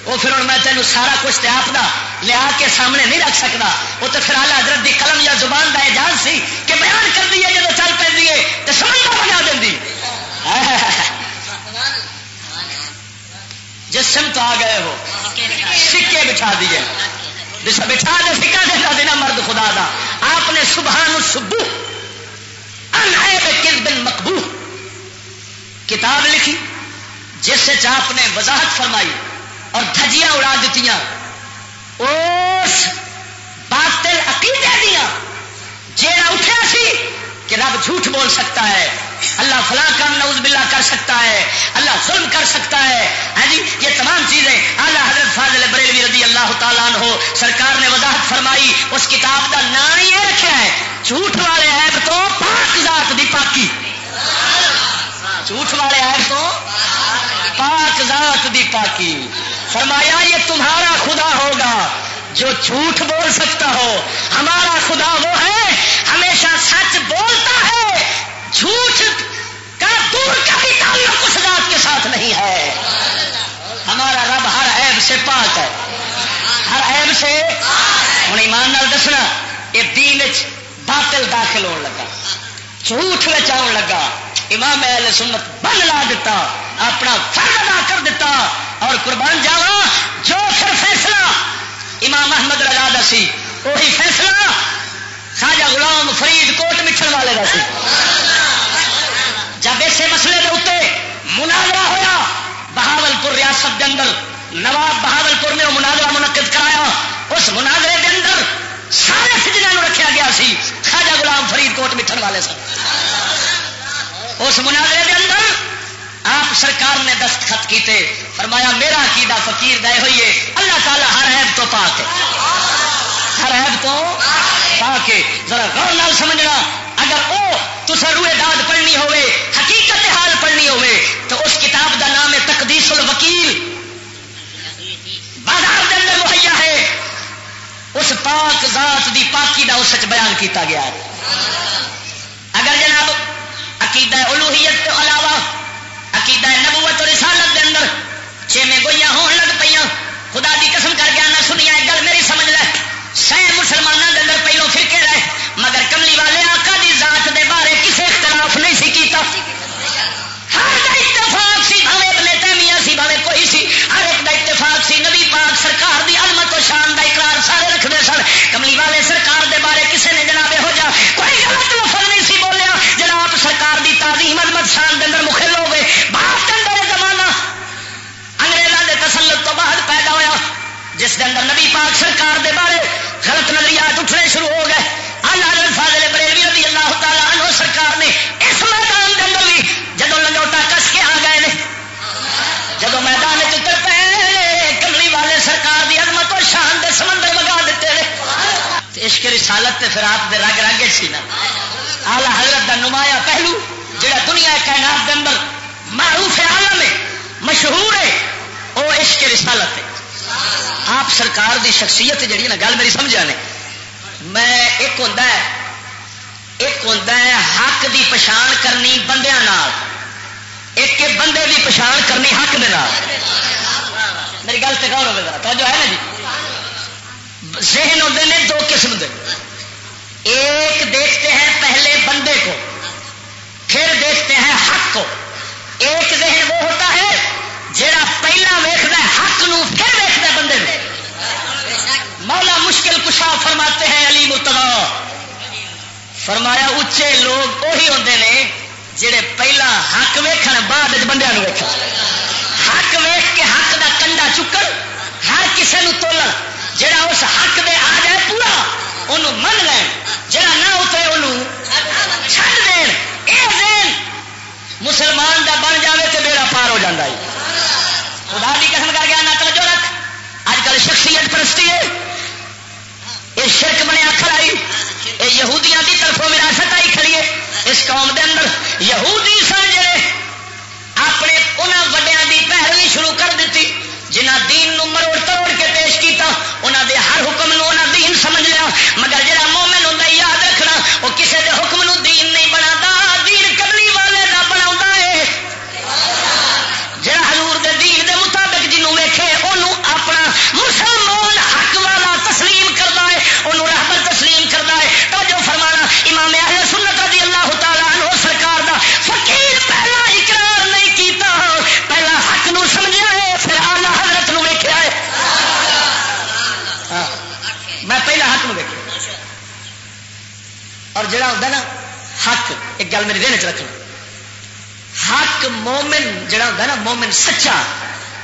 وہ پھر ہوں میں تینوں سارا کچھ تے آپ دا لیا کے سامنے نہیں رکھ سکتا وہ تو پھر آلہ حضرت دی قلم یا زبان دا اعجاز سی کہ بیان کر دیے جب چل پہ تو سمجھ بجا دیں جسم تو آ گئے ہو، سکے بٹھا دیے۔ بٹھا دے سکا دینا دینا مرد خدا دا۔ آپ نے سبحان سبو کس بن مقبو کتاب لکھی، جس سے آپ نے وضاحت فرمائی۔ اور دھجیاں اڑا دیتی اس باطل عقیدے دیا۔ جیڑا اٹھا سی کہ رب جھوٹ بول سکتا ہے۔ اللہ فلاں کام نوز باللہ کر سکتا ہے۔ اللہ ظلم کر سکتا ہے۔ ہاں جی یہ تمام چیزیں اعلیٰ حضرت فاضل بریلوی رضی اللہ تعالیٰ ہو سرکار نے وضاحت فرمائی۔ اس کتاب کا نام یہ رکھا ہے، جھوٹ والے ایپ تو پاک ذات دی پاکی۔ جھوٹ والے ایپ تو پاک ذات دی پاکی۔ فرمایا، یہ تمہارا خدا ہوگا جو جھوٹ بول سکتا ہو۔ ہمارا خدا وہ ہے، ہمیشہ سچ بولتا ہے۔ جھوٹ کا دور کا بھی تعلق اس ذات کے ساتھ نہیں ہے۔ ہمارا رب ہر عیب سے پاک ہے۔ ہر عیب سے۔ ہوں، ایمان نال دسنا، یہ دین باطل داخل ہونے لگا۔ جھوٹ آن لگا۔ امام اہل سنت بن لا دیتا، اپنا فرد ادا کر دیتا۔ اور قربان جاوا جو پھر فیصلہ۔ امام احمد رضا دا سی، وہی فیصلہ خاجہ غلام فرید کوٹ مٹھن والے کا سی۔ جب اسے مسئلے کے اتنے مناظرہ ہوا بہاول پور ریاست کے اندر، نواب بہاول پور میں مناظرہ منعقد کرایا۔ اس مناظرے کے اندر سارے سجنوں رکھا گیا سی۔ خاجہ غلام فرید کوٹ مٹھن والے سن۔ اس مناظرے کے اندر آپ سرکار نے دستخط کیتے، فرمایا، میرا عقیدہ فقیر دے ہوئی ہے، اللہ تعالیٰ ہر عیب تو پا کے ہر عیب تو پا کے ذرا غور نال سمجھنا، اگر وہ تصا روئے داد پڑھنی ہوئے حقیقت حال پڑھنی ہوئے تو اس کتاب کا نام ہے تقدیس الوکیل۔ بازار کے اندر مہیا ہے۔ اس پاک ذات دی پاکی دا اس بیان کیتا گیا ہے۔ اگر جناب عقیدہ الوحیت کے علاوہ عقیدہ نبوت اور رسالت دے اندر چھویں گوئیاں ہون لگ پہ خدا دی قسم کر کے آنا سنیا ایک گل میری سمجھ لے۔ سہ مسلمانوں کے اندر پہلو فرقے رہے، مگر کملی والے آقا دی ذات دے بارے کسی اختلاف نہیں سی کیتا۔ ہر کا اتفاق سی بھاوے بھاوے کوئی سی، ہر ایک دا اتفاق سی۔ نبی پاک سرکار دی علمت و شان دا اقرار سارے رکھتے سن۔ کملی والے سرکار دے بارے کسی نے جناب ہو جا کوئی غلط لفظ نہیں سی بولیا۔ جناب سرکار عظیم عظمت، شان دے اندر مخل ہو گئے۔ باپ کے اندر زمانہ انگریزوں کے تسلط تو بعد پیدا ہوا جس کے اندر نبی پاک سرکار دے بارے غلط نظریات اٹھنے شروع ہو گئے۔ اللہ فاضل بریلوی رضی اللہ تعالیٰ عنہ سرکار نے اس میدان کے اندر بھی جب لنگوٹا کس کے آ گئے جب میدان چتر پے کملی والے سرکار دی عظمت اور شان دے سمندر مگا دیتے ہیں عشق رسالت تے پھر آپ دے رگ رگے سی نا۔ آلہ حضرت دا نمایاں پہلو، جڑا دنیا کائنات دے اندر معروف عالم ہے، مشہور ہے وہ عشق رسالت ہے۔ آپ سرکار دی شخصیت جڑی نا، گل میری سمجھا نے۔ میں ایک ہوں ایک ہوں حق دی پچھان کرنی بندیا ایک بندے دی پچھان کرنی حق دے میری گل سے غور ہوگا ذرا؟ جو ہے نا جی؟ ذہن ہوتے ہیں دو قسم دے۔ ایک دیکھتے ہیں پہلے بندے کو، پھر دیکھتے ہیں حق کو۔ ایک ذہن وہ ہوتا ہے جڑا پہلا ویختا ہے، حق نو پھر ویختا بندے میں مولا مشکل کشا فرماتے ہیں علی مرتبہ فرمایا اچے لوگ وہی ہوتے ہیں جڑے پہلا حق ویکھن بعد بندے ویخ حق ویخ کے حق دا کنڈا چکن، ہر کسی نو تولن۔ جڑا اس حق دے آ جائے پورا انہوں من لین۔ جڑا نہ اترے انہوں چھڈ دین۔ اے دین، مسلمان دا بن جاوے تو بیڑا پار ہو جاتا ہے۔ خدا کی قسم کر گیا نہ توجہ رکھ۔ اج کل شخصیت پرستی ہے۔ یہ شرک بنیا کھڑائی یہ یہودیاں دی طرفوں وراثت آئی کھڑی ہے۔ اس قوم دے اندر یہودی سن جڑے اپنے انہوں وڈیا دی پیروی شروع کر دیتی جنہ دین نو مروڑ توڑ کے پیش کیتا، انہاں دے ہر حکم نو انہاں دین سمجھ لیا مگر جڑا مومن ہوتا یاد رکھنا، وہ کسی دے حکم نو دین نہیں بناتا۔ اور جڑا ہوتا نا، حق، ایک گل میری دن چ رکھنا۔ حق مومن، جڑا ہوتا نا، مومن سچا۔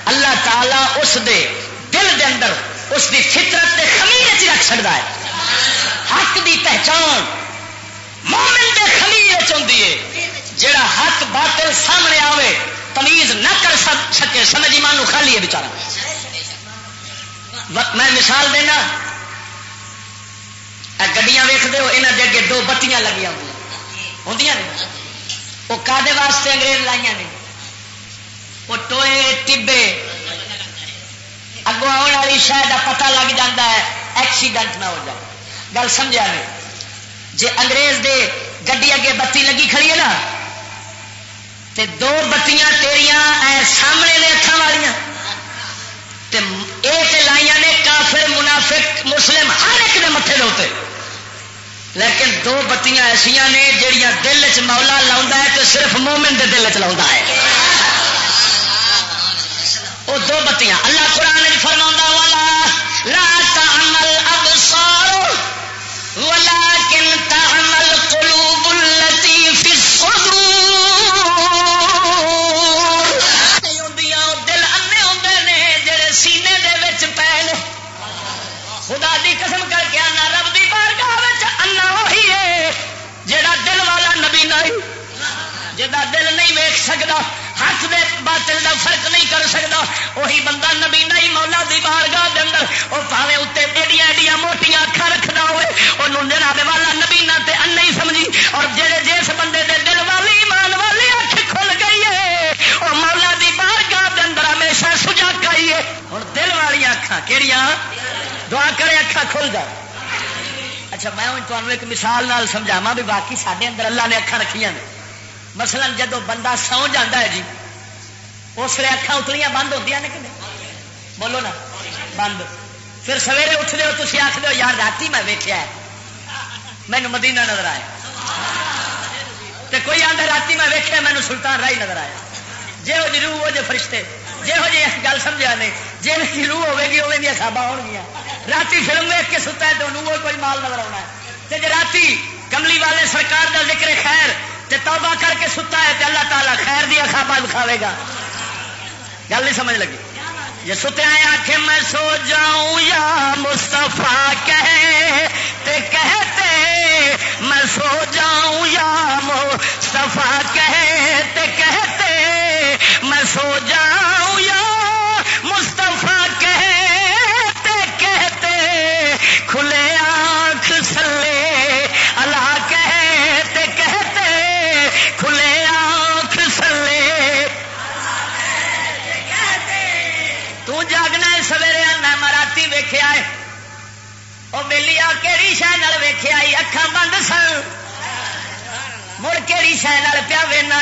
اللہ تعالی اس دے دل دے اندر، اس دی فطرت دے خمیر چ رکھ سکتا ہے۔ حق دی پہچان مومن دے خمیر چی ہے۔ جڑا حق باطل سامنے آوے، تمیز نہ کر سکے، سمجھ ایمان خالی ہے بچارا میں مثال دینا گڈیاں ویختے ہو یہاں دے اگے دو بتیاں لگی ہوں ہوں وہ کدے واسطے انگریز لائیا نے؟ وہ ٹوئے، ٹبے۔ اگوں آنے والی شاید کا پتا لگ جاتا ہے، ایکسیڈنٹ نہ ہو جائے۔ گل سمجھا نہیں جی انگریز دے گڈی اگے بتی لگی کھڑی ہے نا، تے دو بتیاں تیریاں اے سامنے نے اکھان والیاں۔ تے اے تے لائیاں نے کافر، منافق، مسلم، ہر ایک دے متے دے لیکن دو بتیاں ایسا نے جہیا دل چ مولا لا ہے تو صرف مومن دے دل چ لا ہے۔ وہ دو بتیاں، اللہ قرآن فرما والا لا تعمل ابصار ولكن تعمل قلوب التي في الصدور دل انے ہوندے نے جڑے سینے دے وچ پے خدا دی قسم جا دل نہیں ویک سکتا حق دے باطل دا فرق نہیں کر سکتا وہی بندہ نبی نہیں، مولا دی بارگاہ دے اندر وہ پاوے اتنے ایڈیاں ایڈیاں موٹیاں اکھا رکھنا ہوئے انہوں جناب والا نبی نہ تے ان نہیں سمجھی۔ اور جڑے جس بندے دے دل والی، ایمان والی اکھ کھل گئی ہے وہ مولا دی بارگاہ دے اندر ہمیشہ سجا کئی ہے ہوں دل والی اکھا کہڑیاں دعا کرے اکھا کھل جا۔ اچھا میں تمہیں ایک مثال نال سمجھاوا بھی باقی سارے اندر اللہ نے اکھا رکھیاں نے۔ مثلا جدو بندہ سو جا ہے جی اس لیے اکھان اتلیاں بند ہوتی ہیں کہ بولو نا، بند۔ پھر سویرے اٹھ دو تھی آخ دو یار رات میں ویکیا ہے۔ مینو مدینہ نظر آیا۔ تے کوئی آدھا رات میں ویکیا مینو سلطان رائی نظر آیا۔ جی جی روح، وہ جی فرشتے۔ جہو جی گل سمجھا نے جی جی روح ہوے گی وہ سابا ہو گیا رات فلم ویک کے ستا ہے تو کوئی مال نظر آنا ہے۔ جی رات کملی والے سرکار کا ذکر خیر تے توبہ کر کے ستا ہے تے اللہ تعالیٰ خیر دیا خوابہ دکھاوے گا۔ گل نہیں سمجھ لگی؟ یہ ستے ستیا آخ میں سو جاؤں یا مستفا کہتے کہتے میں سو جاؤں یا مستفا کہتے کہتے میں سو جاؤں یا مستفا کہتے کہتے کھلے وہ آ کہڑی شہ ویخیا اکھان بند سن؟ مڑ کہڑی شہ پیا وینا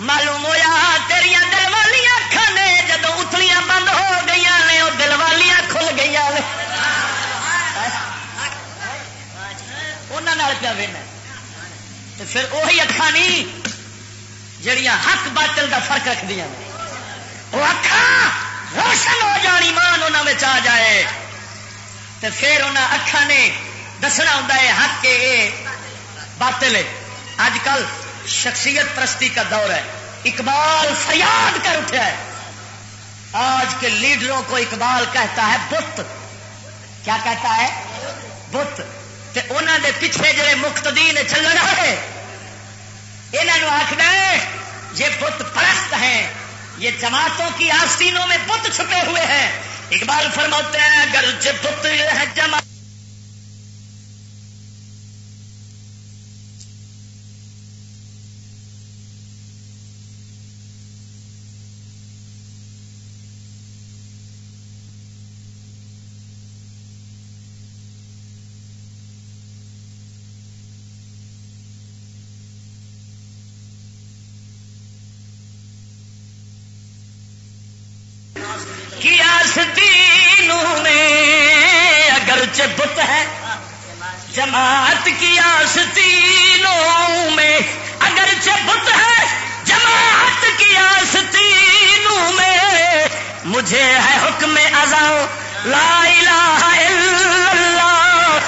معلوم ہوا تیریا دل والی اکھان نے جدو اتلیاں بند ہو گئی نے وہ دل والیاں کھل گئی نے۔ انہوں پیا وینا تو پھر وہی اکھان نہیں جڑیاں حق باطل دا فرق رکھ دیا وہ اکھان روشن ہو جانی مان انہوں آ جائے۔ تو پھر انہیں اکھان نے دسنا ہوں حق کے باطل ہے۔ اج کل شخصیت پرستی کا دور ہے۔ اقبال فریاد کر اٹھا ہے۔ آج کے لیڈروں کو اقبال کہتا ہے، بت کیا کہتا ہے؟ بت انہوں دے پیچھے جڑے مقتدی نے چل رہا ہے یہاں آخر یہ بت پرست ہیں۔ یہ جماعتوں کی آستینوں میں بت چھپے ہوئے ہیں۔ اقبال فرماتے ہیں اگر بت ہے جماعت جماعت کی آستینوں میں۔ اگر بت ہے، جماعت کی آستینوں میں۔ مجھے ہے حکم ازا لا الہ الا اللہ۔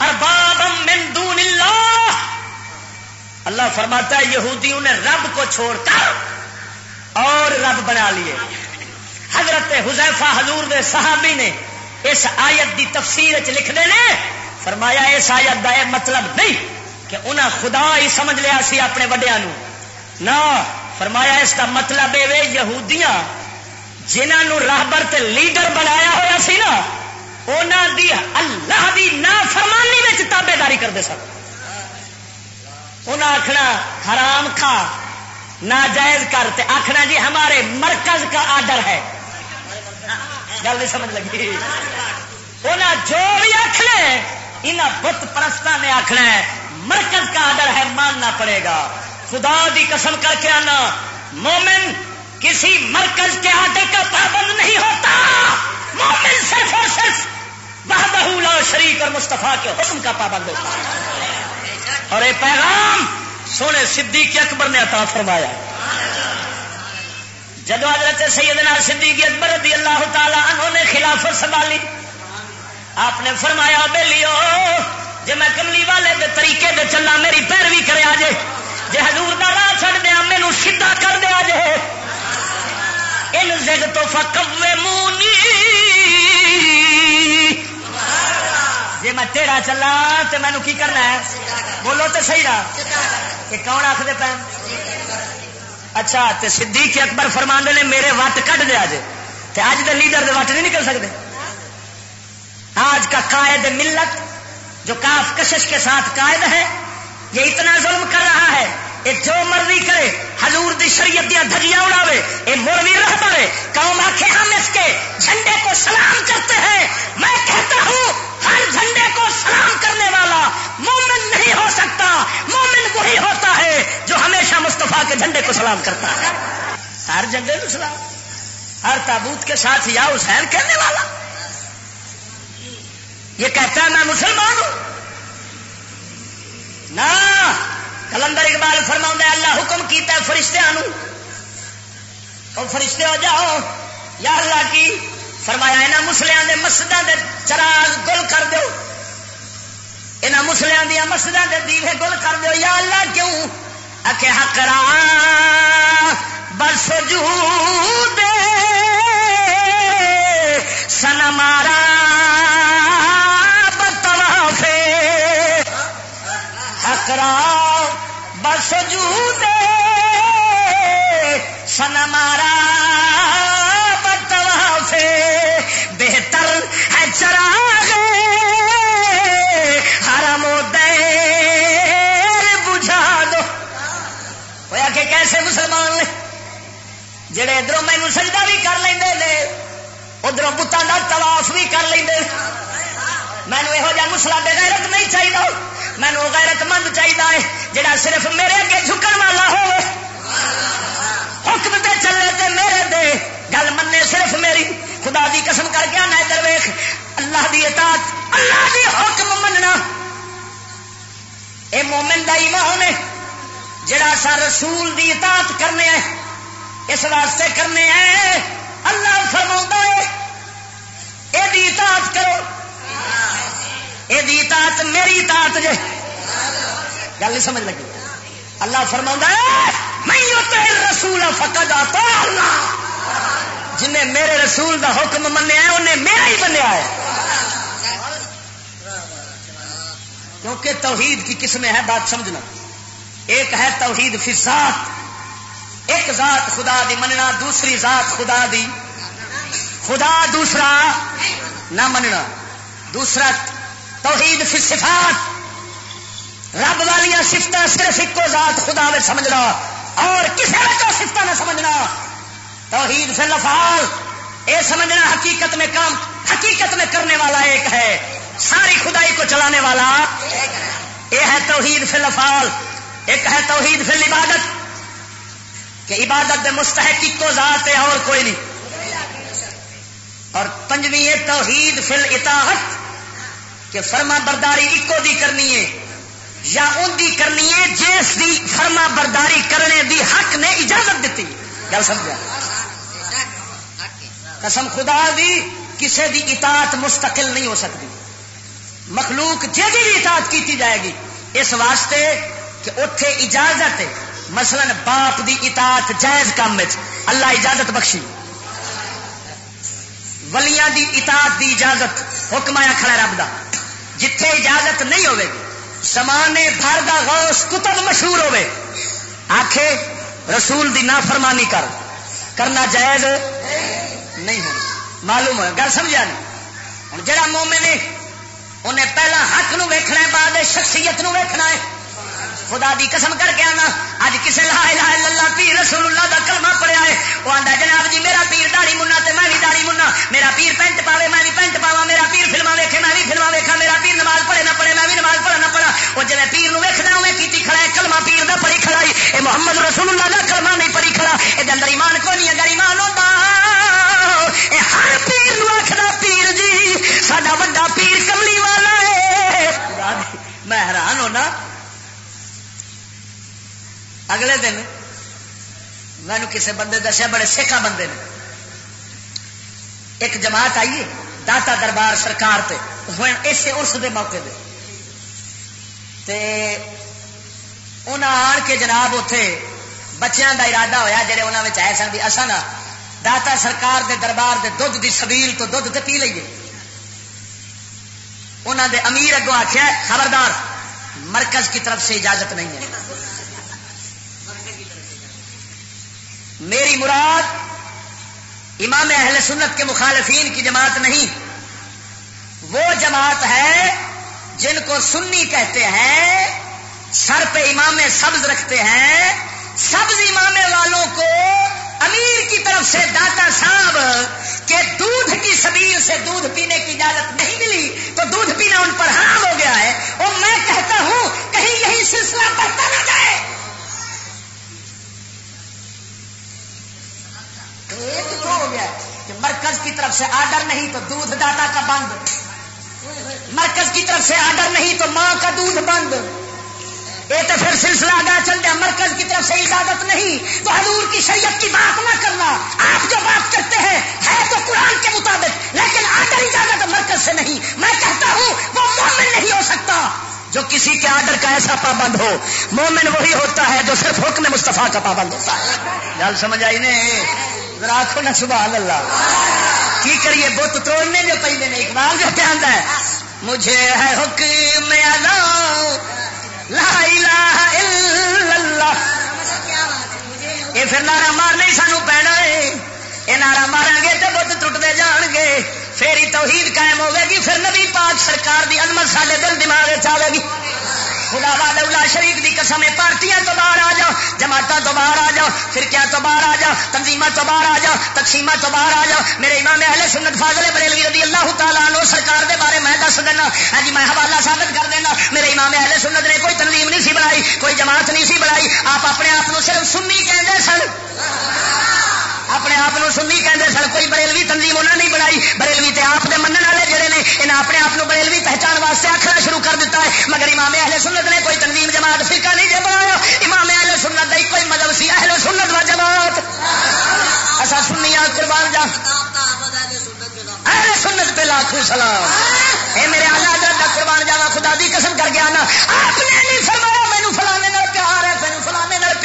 ارباب من دون اللہ۔ اللہ فرماتا ہے، یہودیوں نے رب کو چھوڑ کر اور رب بنا لیے۔ حضرت حزیفہ حضور دے صحابی نے اس آیت دی تفسیر چ لکھنے نے، فرمایا اس آیت کا یہ مطلب نہیں کہ انہاں خدا ہی سمجھ لیا سی اپنے وڈیا نہ، فرمایا اس کا مطلب یہ یہودیاں جنہوں راہبر تے لیڈر بنایا ہوا سی نا انہوں دی اللہ دی نا فرمانی میں تابے داری کرتے سن۔ انہیں آخنا حرام کھا، ناجائز کرتے آخنا جی ہمارے مرکز کا آڈر ہے۔ گل نہیں سمجھ لگی۔ انہیں جو بھی آخنا ان بت پرستا نے آخنا ہے، مرکز کا آڈر ہے، ماننا پڑے گا۔ خدا دی قسم کر کے آنا، مومن کسی مرکز کے آڈر کا پابند نہیں ہوتا۔ مومن صرف اور صرف بہبہ شریف اور مستفا کے حکم کا پابند ہوتا ہے۔ اور یہ پیغام، سونے صدیق اکبر نے عطا فرمایا۔ جدو حضرت سیدنا صدیق اکبر رضی اللہ تعالی عنہ نے خلافت سنبھالی، آپ نے فرمایا بے لیو جی میں کملی والے دے طریقے دے چلا میری پیروی کرے آجے جی حضور دا راہ چھڑ دیا مینو سیدھا کر دیا جے ان زگ تو فکوے مونی۔ جی میں تیرا چلا تو مینو کی کرنا ہے؟ بولو تو صحیح رہا کہ کون آخر پہ اچھا تے صدیق اکبر فرمان نے میرے وٹ کٹ دیا جی تے اج دے لیڈر دے وٹ نہیں نکل سکتے آج کا قائد ملت، جو کاف کشش کے ساتھ قائد ہے، یہ اتنا ظلم کر رہا ہے یہ جو مرضی کرے، حضور دی شریعت دیا دھجیاں اڑاوے یہ مروی رہ پڑے قوم آخے ہم اس کے جھنڈے کو سلام کرتے ہیں۔ میں کہتا ہوں ہر جھنڈے کو سلام کرنے والا مومن نہیں ہو سکتا۔ مومن وہی ہوتا ہے جو ہمیشہ مستفا کے جھنڈے کو سلام کرتا ہے۔ ہر جھنڈے کو سلام۔ ہر تابوت کے ساتھ یا حسین کہنے والا۔ یہ کہتا ہے، میں مسلمان ہوں نہ، کلندر اقبال فرما اللہ حکم کیتا ہے فرشتے اور فرشتے ہو جاؤ، یا اللہ کی فرمایا یہاں مسلیاں دے مسجدوں دے چراغ گل کر دو یہاں مسلیاں دیا مسجد کے دیوے گل کر دو یا اللہ، کیوں؟ اکے حقرا بس دے۔ سن مارا۔ بتوافے۔ حقرا بس دے۔ سن مارا۔ بتوافے بہتر ہے چراغ۔ کہ کیسے مسلمان نے؟ جڑے ادھر مینو سجدہ بھی کر لیں ادھر بتان کا تلاف بھی کر لیں مینو یہو جہ مسلا بغیرت نہیں چاہیے مینو غیرت مند چاہیے جڑا صرف میرے اگے جھکن والا ہو حکم دے چلے تے میرے دے۔ گل منے صرف میری۔ خدا دی قسم کر کے آنا ادھر ویخ اللہ دی اطاعت، اللہ دی حکم مننا۔ اے مومن دا ایمان ہے، جڑا سا رسول دی اطاعت کرنے ہیں اس واسطے کرنے ہیں اللہ فرما ہے یہ اطاعت کرو۔ یہ اطاعت میری اطاعت جے۔ گل نہیں سمجھ لگی؟ اللہ فرما ہے میں رسول فقد آتا اللہ. جنہیں میرے رسول دا حکم منیا ہے، انہیں میرا ہی بنیا ہے۔ کیونکہ توحید کی قسمیں ہے بات سمجھنا۔ ایک ہے توحید فی ذات ایک ذات خدا دی مننا، دوسری ذات خدا دی۔ خدا دوسرا نہ مننا۔ دوسرا توحید فی صفات رب والی سفت صرف ایک ذات خدا میں سمجھنا، اور کسی کو سفت نہ سمجھنا۔ توحید فی لفال اے سمجھنا حقیقت میں کام، حقیقت میں کرنے والا ایک ہے۔ ساری خدائی کو چلانے والا یہ ہے توحید فی لفال ایک ہے توحید فی عبادت۔ کہ عبادت دے مستحق کو ذات ہے اور کوئی نہیں۔ اور پنجویں ہے توحید فل اطاعت۔ کہ فرما برداری اکو دی کرنی ہے یا ان دی کرنی ہے، جس دی فرما برداری کرنے دی حق نے اجازت دیتی۔ گل سمجھا؟ قسم خدا دی کسی دی اطاعت مستقل نہیں ہو سکتی۔ مخلوق جی بھی اطاعت کی جائے گی، اس واسطے کہ اتے اجازت مثلا باپ دی اطاعت جائز کام اللہ اجازت بخشی۔ ولیاں دی اطاعت دی اجازت، حکم آیا کھڑا رب دا۔ جتھے اجازت نہیں ہوے گی سمانے بھر دا غوث کتب مشہور ہوے۔ آخے رسول دی نافرمانی کر۔ کرنا جائز؟ نہیں ہو معلوم ہو گل سمجھا نہیں। ہوں جہاں مومن نے انہیں پہلا حق نو ویکھنا ہے، بعد شخصیت نو ویکھنا ہے۔ خدا دی قسم کر کے آنا۔ اج کسی لا الہ الا اللہ پیر رسول اللہ دا کلمہ پڑیا ہے۔ وہ آندا جناب جی میرا پیر داڑی منا تے میں بھی داڑی منا۔ میرا پیر پینٹ پاوے، میں بھی پینٹ پاوا میرا پیر فلما ویکھے، میں بھی فلما ویکھا میرا پیر نماز پڑھے، نہ پڑھے، میں بھی نماز پڑھا، نہ پڑھا۔ وہ جے پیر نو ویکھدا اوے کیتی کھڑا ہے، کلمہ پیر دا پڑھی کھڑا ہے۔ اے محمد رسول اللہ دا کلمہ نہیں پڑھی کھڑا۔ اے دے اندر ایمان کو نہیں اگر ایمان ہوندا اے ہر پیر نو آکھدا، پیر جی ساڈا بڑا پیر کملی والا ہے۔ میں حیران ہونا اگلے دن مینو کسی بندے دسیا، بڑے سکھا بندے نے۔ ایک جماعت آئیے داتا دربار سرکار تے۔ اسے ارس دے موقع دے تے انہاں آن کے جناب اتے بچیاں دا ارادہ ہویا، جڑے انہوں نے آئے سن بھی اصا نا داتا سرکار دے دربار دے دھد دی سبیل تو دھد تے پی لیے انہوں دے امیر اگوں آخیا خبردار، مرکز کی طرف سے اجازت نہیں ہے۔ میری مراد امام اہل سنت کے مخالفین کی جماعت نہیں۔ وہ جماعت ہے جن کو سنی کہتے ہیں، سر پہ امام سبز رکھتے ہیں۔ سبز امام والوں کو امیر کی طرف سے داتا صاحب کے دودھ کی سبیر سے دودھ پینے کی اجازت نہیں ملی، تو دودھ پینا ان پر حرام ہو گیا ہے۔ اور میں کہتا ہوں، کہیں یہی سلسلہ بڑھتا نہ جائے ہو گیا کہ مرکز کی طرف سے آرڈر نہیں تو دودھ داتا کا بند۔ مرکز کی طرف سے آرڈر نہیں تو ماں کا دودھ بند۔ یہ تو پھر سلسلہ آگاہ چل گیا مرکز کی طرف سے اجازت نہیں تو حضور کی شریعت کی بات نہ کرنا۔ آپ جو بات کرتے ہیں، ہے تو قرآن کے مطابق۔ لیکن آڈر اجازت مرکز سے نہیں۔ میں کہتا ہوں، وہ مومن نہیں ہو سکتا۔ جو کسی کے آرڈر کا ایسا پابند ہو، مومن وہی ہوتا ہے جو صرف حکم مصطفیٰ کا پابند ہوتا ہے۔ گل سمجھ آئی نہیں آخو نا، سبحان اللہ۔ کی کریے؟ بت توڑنے جو پہلے نے، اقبال جو کیا ہے۔ مجھے ہے حکم لا الہ الا اللہ۔ یہ پھر نعرہ مار نہیں سانو پینا ہے۔ یہ نعرہ مارن گے تو بت ٹوٹتے جان گے پھر ہی توحید قائم ہوے گی، پھر نبی پاک سرکار دی عظمت سارے دل دماغ چاہے گی۔ خدا والا شریف دی قسم پارٹیاں تو باہر آ جاؤ جماعتوں تو باہر آ جاؤ فرقیاں تو باہر آ جاؤ تنظیمات تو باہر آ جاؤ تقسیمات تو باہر آ جاؤ میرے امام اہل سنت فاضل بریلوی رضی اللہ تعالیٰ عنہ سرکار دے بارے میں دس دینا۔ ہاں جی میں حوالہ ثابت کر دینا۔ میرے امام اہل سنت نے کوئی تنظیم نہیں سی بنائی، کوئی جماعت نہیں سی بنائی۔ آپ اپنے آپ صرف سنی کہتے سن۔ اپنے آپ سنی کہتے سن، کوئی بریلوی تنظیم انہوں نے بنائی۔ بریلوی تے آپ من والے جڑے نے انہیں اپنے آپ بریلوی پہچان واسطے آخنا شروع کر دیتا ہے۔ مگر امام اہل سنت نے کوئی تنظیم جماعت فرقہ نہیں جی بنایا امام اہل سنت کا کوئی مذہب سی اہل سنت و جماعت۔ اصا سنیا قربان جا۔ اہل سنت پہ لاکھوں سلام۔ اے میرے آلہ حضرت کا قربان جاوا خدا دی قسم کر گیا نا۔ آپ نے نہیں فرمایا مینو فلانے پیار ہے تین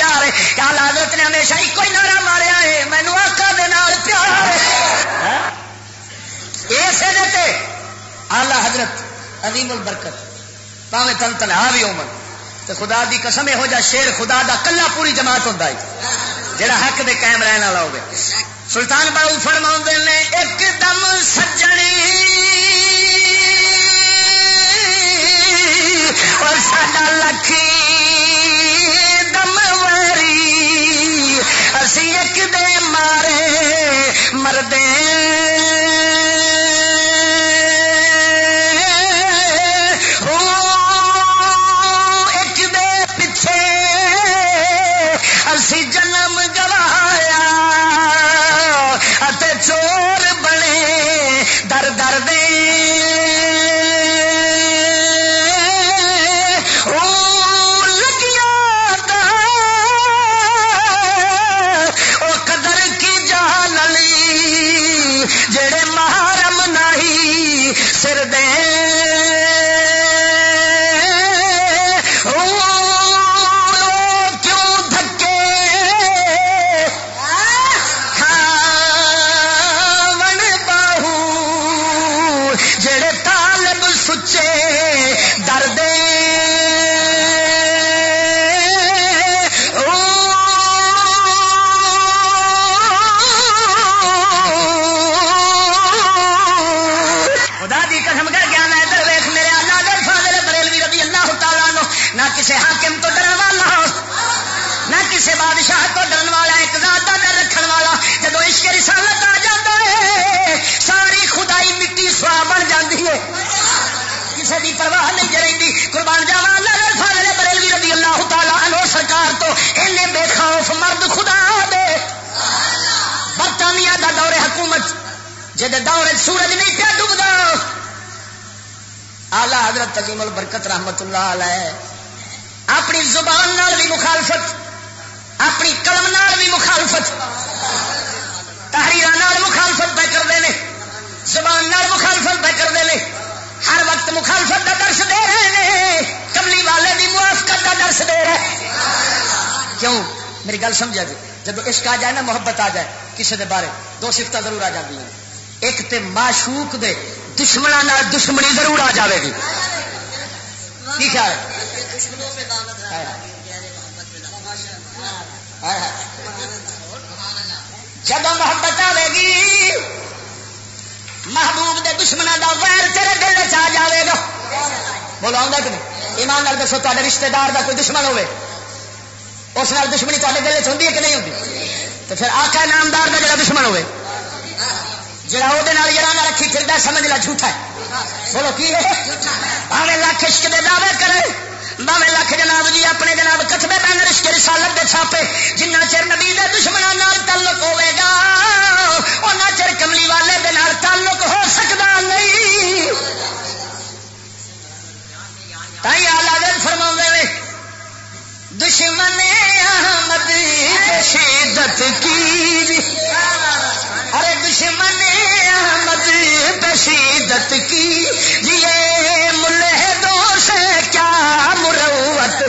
پیار ہے کیا حضرت نے ہمیشہ ایک ہی نعرہ ماریا ہے مینو آقا دے نال پیار ہے۔ ہاں؟ اسے دیتے آلہ حضرت عظیم البرکت پاوے تن تنہا بھی عمر تو خدا دی قسم یہو جا شیر خدا دا کلا پوری جماعت ہوتا ہے۔ جڑا حق دے قائم رہنے والا ہوگا سلطان بابو فرما نے، ایک دم سجنی اور ساڈا لکھی دم اسی ایک دے مارے مردے کسی کے بارے دو سفت ضرور آ جاتی ہیں۔ ایک تے معشوق دے دشمنوں دشمنی ضرور آ جائے گی۔ جب محبت آئے گی، محبوب دے دشمنوں کا ویر تیرے دل چ جائے گا۔ بولو، آؤں کہ نہیں؟ ایمان دسو تے رشتے دار کا کوئی دشمن ہوے اس نال دشمنی تے دل چ ہوتی ہے کہ نہیں ہوتی تو پھر آخا نامدار کا جڑا دشمن ہوے جڑا وہ جڑا رکھی پھر سمجھ لا جھوٹا ہے۔ بولو کی ہے؟ باوے لاکھ عشق دے دعوے کرے۔ باوے لاکھ جناب جی اپنے جناب کتبے پہن رشتے رسالت دے چھاپے۔ جنہ چر نبی دے دشمنوں تعلق ہوے گا ان چر کملی والے دے نال تعلق ہو سکتا نہیں۔ تائی شدت کی۔ ارے دشمن احمد بشیدت کی۔ یہ ملے دو سے کیا مروت۔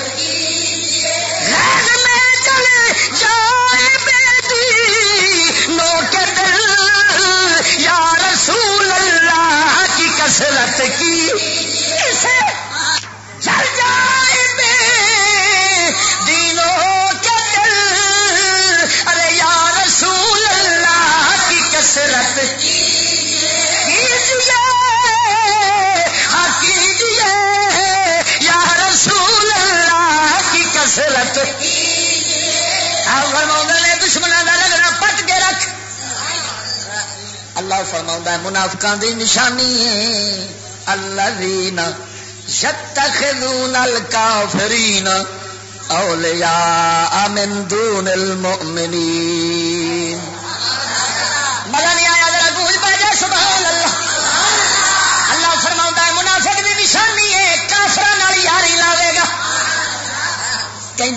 میں چل بیٹی۔ نو کے دل رسول اللہ کی کسرت کی۔ اسے فرما ہے منافقہ دی نشانی اللہ دینا يتخذون الكافرين أولياء من دون المؤمنين مزہ نہیں آیا، ذرا گونج پہ جائے، سبحان اللہ۔ اللہ فرما ہے، منافق کی نشانی ہے کافر یاری لاوے گا۔ کہ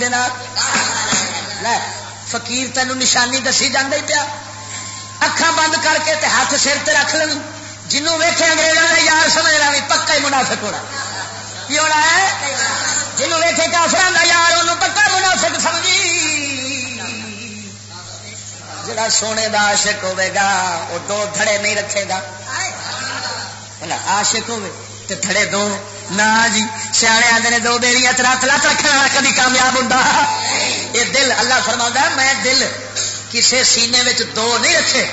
فقیر تینوں نشانی دسی جانا پیا۔ اکھا بند کر کے تے ہاتھ سر تے رکھ لیں۔ جنوں ویکھے انگریزوں کا یار سمجھنا بھی پکا ہی منافق ہونا۔ کی ہونا ہے؟ جنوں ویکے کافر کا یار انہوں پکا منافق سمجھی۔ جڑا سونے دا عاشق ہوے گا وہ دو دھڑے نہیں رکھے گا۔ عاشق ہوے تے دھڑے دو۔ نہ جی سیانے آتے نے دو بیڑیاں رات لت رکھنے والا کبھی کامیاب ہوں یہ دل، اللہ فرما میں دل کسے سینے میں دو نہیں رکھے۔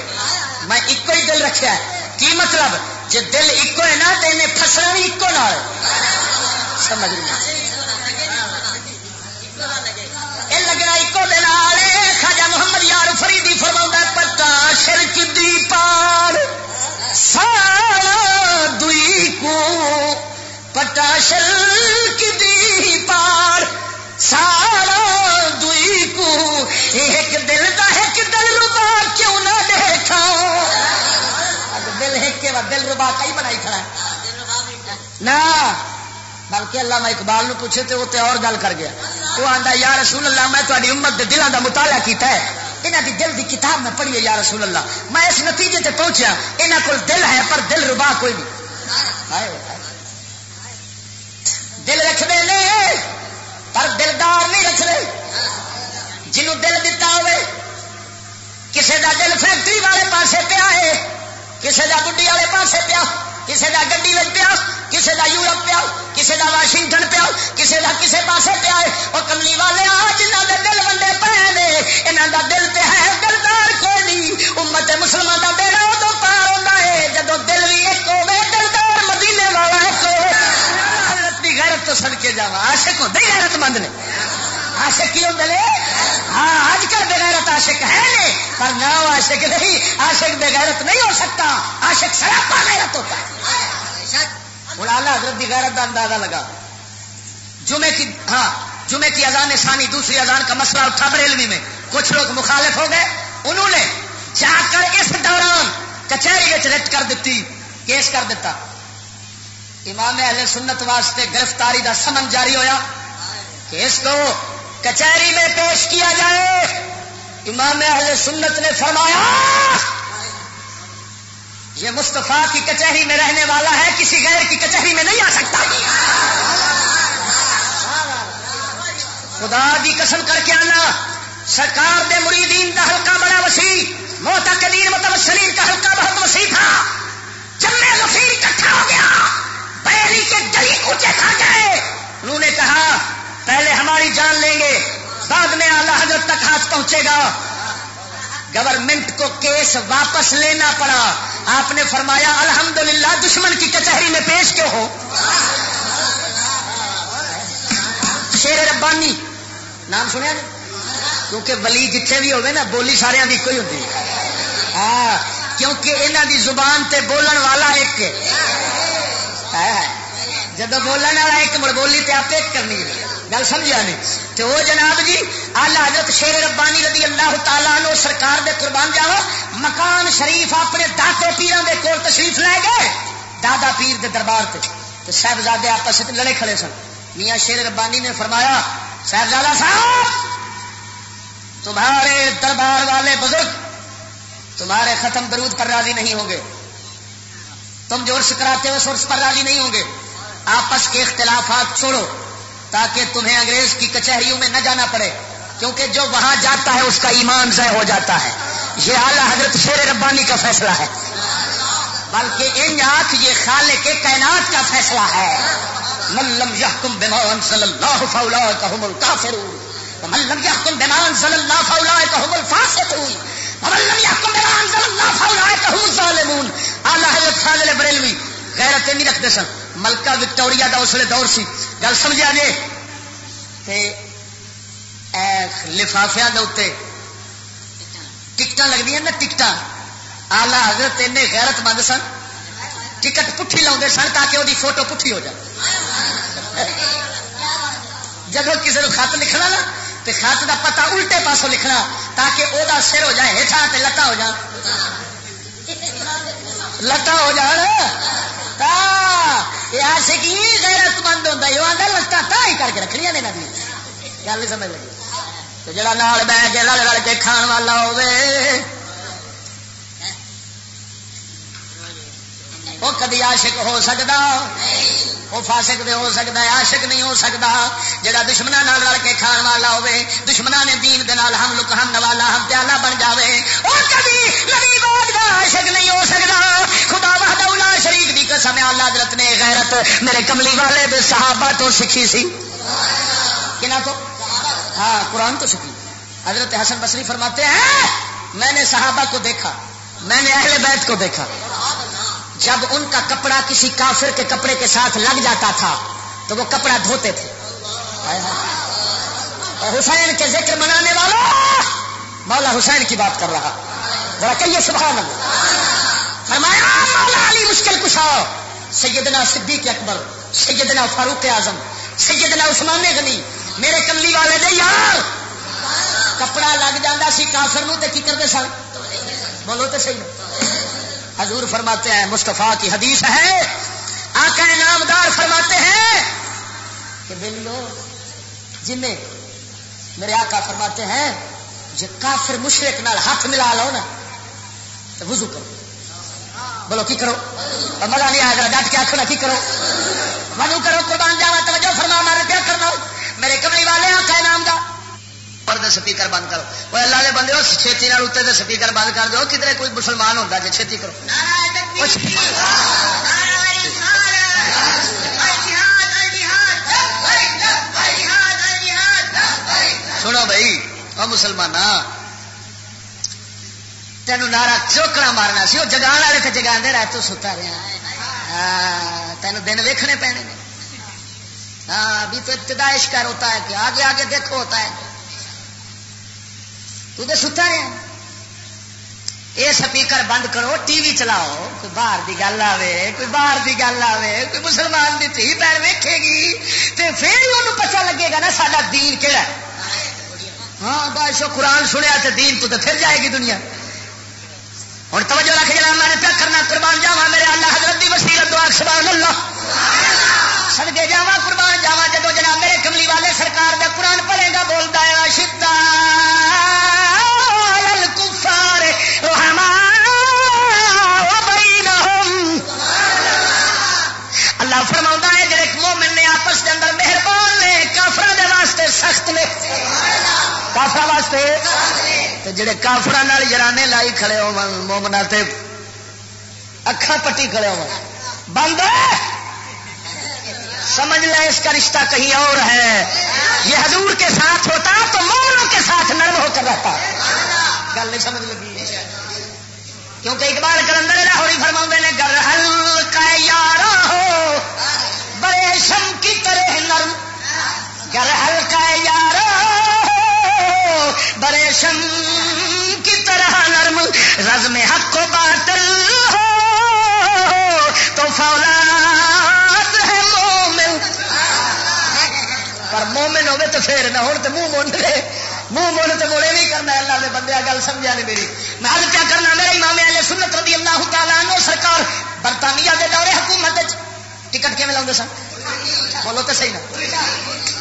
میں ایک ہی دل رکھا کی مطلب؟ جی دل ایک ہے نا تو انہیں فسنا بھی ایکو نہ سمجھ لگنا ایکو دن خاجا محمد یار فریدی فرما پتا شرک دی پار۔ سارا دئی کو پٹا شرک دی پار۔ سارا دئی کو ایک دل کا ایک دل ربا کیوں نہ دیکھا دل ایک دل ربا کئی بنائی کھڑا نہ، بلکہ اللہ میں اقبال نو پوچھے تو وہ اور گل کر گیا۔ وہ آتا یا رسول اللہ، میں تاری امت کے دلوں کا مطالعہ کیتا ہے۔ یہاں کی دل کی کتاب میں پڑھی ہے، یا رسول اللہ، میں اس نتیجے تے پہنچیا۔ یہاں کو دل ہے، پر دل ربا کوئی نہیں۔ دل رکھتے ہیں پر دلدار نہیں رکھ رکھتے جنوں دل دتا ہوئے کسی کا دل فیکٹری والے پاسے پیا ہے کسی کا بڈی والے پاسے پیا کسی کا گڈی پیا کسی کا یورپ پیا کسی کا واشنگٹن پیا کسی کا کسی پاسے پیا ہے۔ اور کملی والے آ جنہ کے دل بندے پے نے یہاں کا دل پہ ہے دلدار کوئی نہیں امت مسلمان کا بیڑا ادو پار ہوتا ہے جب دل بھی ایک ہوے دلدار مدینے والا ایک حضرت کی غیرت تو سڑ کے جا آشک ہوتے ہی غیرت مند نے۔ آشک کی ہوتے ہاں آج کل بغیرت عاشق ہے نہیں پر نہ وہ عاشق نہیں، عاشق بغیرت نہیں ہو سکتا، عاشق سراپا غیرت ہوتا ہے۔ ہوں آلہ حضرت کی غیرت کا اندازہ لگا۔ جمعے کی ہاں جمعے کی اذان ثانی، دوسری اذان کا مسئلہ اٹھا بریلوی میں۔ کچھ لوگ مخالف ہو گئے۔ انہوں نے جا کر اس دوران کچہری رٹ کر دیتی کیس کر دیتا امام اہل سنت واسطے گرفتاری کا سمن جاری ہویا۔ کیس کو کچہری میں پیش کیا جائے۔ امام اہل سنت نے فرمایا، یہ مستفا کی کچہری میں رہنے والا ہے، کسی غیر کی کچہری میں نہیں آ سکتا۔ خدا کی قسم کر کے آنا، سرکار دے مریدین کا حلقہ بڑا وسیع موتا قدیر مطلب شریر کا حلقہ بہت وسیع تھا۔ جب میں اکٹھا ہو گیا بیلی کے گلی اونچے کھا گئے۔ انہوں نے کہا پہلے ہماری جان لیں گے، بعد میں اعلی حضرت تک ہاتھ پہنچے گا۔ گورنمنٹ کو کیس واپس لینا پڑا۔ آپ نے فرمایا، الحمدللہ، دشمن کی کچہری میں پیش کیوں ہو؟ شیر ربانی، نام سنیا جی؟ کیونکہ ولی جتنے بھی ہوگی نا، بولی سارے کی کوئی ہوتی ہاں کیونکہ یہاں دی زبان تے بولن والا ایک۔ جب بولنے والا ایک، مڑ بولی تے آپ ایک کرنی ہے۔ گل سمجھا نہیں؟ تو وہ جناب جی آلہ حضرت شیر ربانی رضی اللہ تعالیٰ نو سرکار دے قربان جاوا مکان شریف اپنے داتے پیروں دے کول تشریف لے گئے۔ دادا پیر دے دربار تے۔ تو صاحبزادے آپس لڑے کھڑے سن۔ میاں شیر ربانی نے فرمایا، صاحبزادہ صاحب، تمہارے دربار والے بزرگ تمہارے ختم درود پر راضی نہیں ہوں گے۔ تم جو عرص کراتے ہو سرس پر راضی نہیں ہوں گے۔ آپس کے اختلافات چھوڑو۔ تاکہ تمہیں انگریز کی کچہریوں میں نہ جانا پڑے، کیونکہ جو وہاں جاتا ہے اس کا ایمان ضائع ہو جاتا ہے۔ یہ اعلیٰ حضرت شیر ربانی کا فیصلہ ہے۔ بلکہ ان آنکھ یہ خالق کے کائنات کا فیصلہ ہے۔ ملم یحکم بمان صلی اللہ فولا کہم الکافر ملم یحکم بمان صلی اللہ فولا کہم الفاسقون ملم یحکم بمان صلی اللہ فولا کہم الظالمون۔ اعلیٰ حضرت فاضل بریلوی، غیرت نہیں رکھتے سن ملکہ وکٹوریا کا اس لیے دور سی۔ گل سمجھا جی لفافیا ٹکٹ لگتی نا ٹکٹ آلہ حضرت ان غیرت مند سن۔ ٹکٹ پٹھی لا سن تاکہ وہ فوٹو پٹھی ہو جائے۔ جب کسی کو خط لکھنا نا تو خط کا پتا الٹے پاسوں لکھنا تاکہ وہ سر ہو جائے ہیٹھا لتا ہو جان۔ لتا ہو جان۔ لستا یہ عاشق آشکی غیرت مند ہوتا یہ آدھا لستا تا ہی کر کے رکھنی نے گل سمجھ لگی؟ تو جڑا نال بہ کے رل رل کے کھان والا ہوے وہ کدی عاشق ہو سکتا وہ فاسق دے ہو سکتا ہے عاشق نہیں ہو سکتا جڑا دشمنا نال رل کے کھان والا ہوے دشمنا نے دین دے نال ہم لک ہم والا ہم پیالہ بن جاوے وہ کبھی نبی باد کا عاشق نہیں ہو سکتا خدا وحدہ شریف دی قسم اللہ حضرت نے غیرت میرے کملی والے دے صحابہ تو سیکھی سی کنا تو ہاں قرآن تو سیکھی حضرت حسن بصری فرماتے ہیں میں نے صحابہ کو دیکھا میں نے اہل بیت کو دیکھا جب ان کا کپڑا کسی کافر کے کپڑے کے ساتھ لگ جاتا تھا، تو وہ کپڑا دھوتے تھے۔ حسین کے ذکر منانے والا، مولا حسین کی بات کر رہا۔ ذرا کہیے سبحان اللہ۔ فرمایا، مولا علی مشکل کشا۔ سیدنا صدیق اکبر، سیدنا فاروق اعظم، سیدنا عثمان غنی۔ میرے کملی والے دے یار۔ کپڑا لگ جاتا سی کافر نو تے کی کرتے سن؟ بولو تو صحیح حضور فرماتے ہیں مستفا کی حدیث ہے۔ آقا نامدار فرماتے ہیں کہ بلو جن میرے آقا فرماتے ہیں، جو کافر مشرق نال ہاتھ ملا لو نا، تو وضو کرو۔ بولو، کی کرو؟ مزہ نہیں آیا ڈٹ کے آخر کی کرو۔ وضو کرو، قربان جاوا توجہ فرما، مارے کیا کرنا۔ میرے کملی والے، آقا نامدار۔ پر سپیکر بند کرو وہ اللہ کے بندے چھتی نال اتنے سپیکر بند کر دو کدھر کوئی مسلمان ہوتا جی چھتی کرو سنو بھائی وہ مسلمان تین نارا چوکڑا مارنا سی وہ جگا والے تو جگا دے رہے تو ستا رہا ہاں، تین دن ویکنے پینے ہاں ابھی تو ابتدائش کر ہوتا ہے کہ آگے آگے دیکھو ہوتا ہے تو ستا رہا یہ سپیکر بند کرو، ٹی وی چلاؤ۔ کوئی باہر دی گل آئے کوئی باہر دی گل آئے کوئی مسلمان کی تھی پیر ویکھے گی تو پھر ہی انہوں پتا لگے گا نا سا دین کہڑا ہاں بادشاہ قرآن سنیا تو دین تو پھر جائے گی دنیا۔ ہوں توجہ رکھ جا میں نے پیا کرنا، قربان جاوا میرے اللہ حضرت دی وسیلت دعا، سبحان اللہ۔ سدگے جا قربان جاوا جدو جناب میرے کملی والے سرکار دے قرآن پڑھے گا بولتا ہے شدہ اللہ فرما کافر دے واسطے سخت نے. کافر واسطے؟ جڑے کافر جرانے لائی کھڑے ہو مومنا اکھا پٹی کھڑے ہو بند سمجھ لے، اس کا رشتہ کہیں اور ہے. یہ حضور کے ساتھ ہوتا تو موروں کے ساتھ نرم ہو کر رہتا. گل نہیں سمجھ لگی. کیونکہ اقبال کلندر لاہوری فرما نے، گر ہلکا یار ہو بڑے شم کی طرح نرم. گر ہلکا یار بڑے شم کی طرح نرم رز میں حق کو باطل ہو، تو فولاد ہے مومن۔ پر مومن ہوئے تو پھر نہ ہو تو منہ مونڈ رہے۔ منہ مول تو موڑے نہیں کرنا اللہ نے بندے گل سمجھا نہیں میری۔ میں حل کیا کرنا، میرے امام علیہ سنت رضی اللہ تعالیٰ عنہ سرکار برطانیہ دے دورے حکومت ٹکٹ کیون لاؤ سن؟ بولو تو صحیح نا۔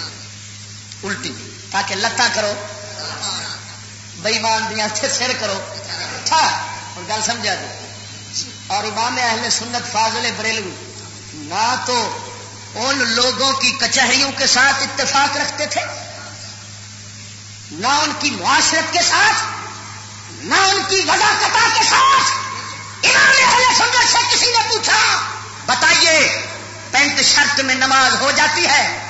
الٹی، تاکہ لتا کرو۔ بئیمان دیا سر کرو۔ اور گل سمجھا جی اور امام اہل سنت فاضل بریلوی، نہ تو ان لوگوں کی کچہریوں کے ساتھ اتفاق رکھتے تھے، نہ ان کی معاشرت کے ساتھ، نہ ان کی وضا کتا کے ساتھ۔ امام اہل سنت سے کسی نے پوچھا، بتائیے، پینٹ شرط میں نماز ہو جاتی ہے؟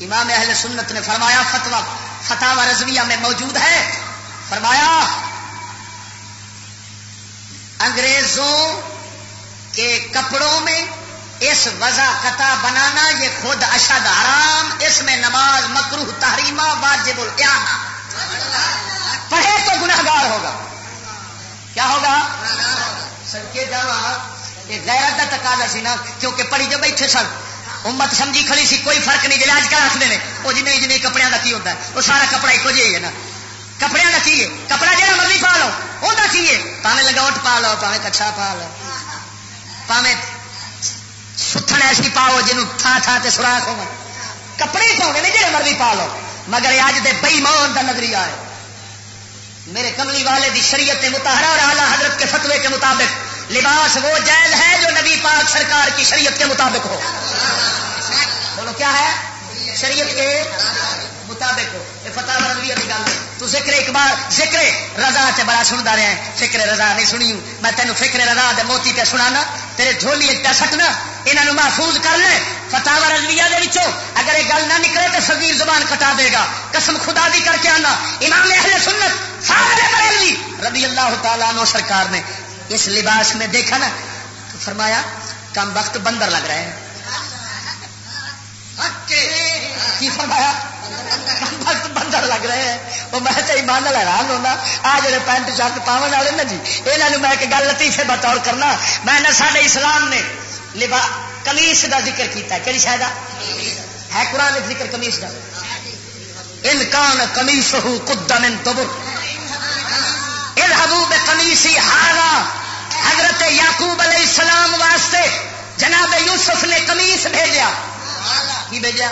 امام اہل سنت نے فرمایا فتوا فتح رضویہ میں موجود ہے۔ فرمایا، انگریزوں کے کپڑوں میں اس وضا قطع بنانا یہ خود اشد حرام، اس میں نماز مکروح تحریمہ، واجب پڑھے تو گناہگار ہوگا۔ کیا ہوگا؟ سڑکے جا یہ غیرت کا تقاضا سی نا کیونکہ پڑھی جو بیٹھے سن۔ امت سمجھی کھڑی سی، کوئی فرق نہیں جی اج کل آخر نے۔ وہ جن جن کپڑے کا کی ہوتا ہے؟ وہ سارا کپڑا ایک جی ہے نا۔ کپڑے کا کی ہے؟ کپڑا جہاں مرضی پا لو وہ کی ہے؟ پاوے لگاوٹ پا لو پاوے کچھا پا لو۔ پاوے ستھن ایسی پاؤ جنوب تھان تھان سے سوراخ ہو کپڑے ہی پاؤنے جہاں مرضی پا لو۔ مگر اج دے بئی مان کا نظریہ ہے۔ میرے کملی والے دی شریعت متحرہ اور اعلیٰ حضرت کے فتوے کے مطابق لباس وہ جائز ہے جو نبی پاک سرکار کی شریعت کے مطابق ہو۔ بولو کیا ہے؟ شریعت کے مطابق ہو۔ یہ فتح رضوی کی گل تو ذکر ایک بار ذکر رضا چ بڑا سنتا رہا ہے فکر رضا نہیں سنی میں تینوں فکر رضا دے موتی پہ سنانا۔ تیرے جھولی ایک پہ سٹنا یہاں محفوظ کر لے۔ فتح رضویہ دے وچوں اگر یہ گل نہ نکلے تو صغیر زبان کٹا دے گا۔ قسم خدا دی کر کے آنا۔ امام اہل سنت، سارے بریلوی رضی اللہ تعالیٰ عنہ سرکار نے اس لباس میں دیکھا نا تو فرمایا کم وقت بندر لگ رہے ہیں کی فرمایا وقت بندر لگ رہے ہیں وہ میں تو ایمان حیران ہونا۔ آ جڑے پینٹ شرٹ پاون والے نا جی یہاں میں ایک گل لطیفے بطور کرنا۔ میں سارے اسلام نے لبا کمیس کا ذکر کیتا کہ شاید ہے قرآن ذکر کمیس کا انکان کمیس ہو قدم دبر الحبوب کمیسی ہارا حضرت یعقوب علیہ السلام واسطے جناب یوسف نے کمیس بھیجا. کی بھیجا؟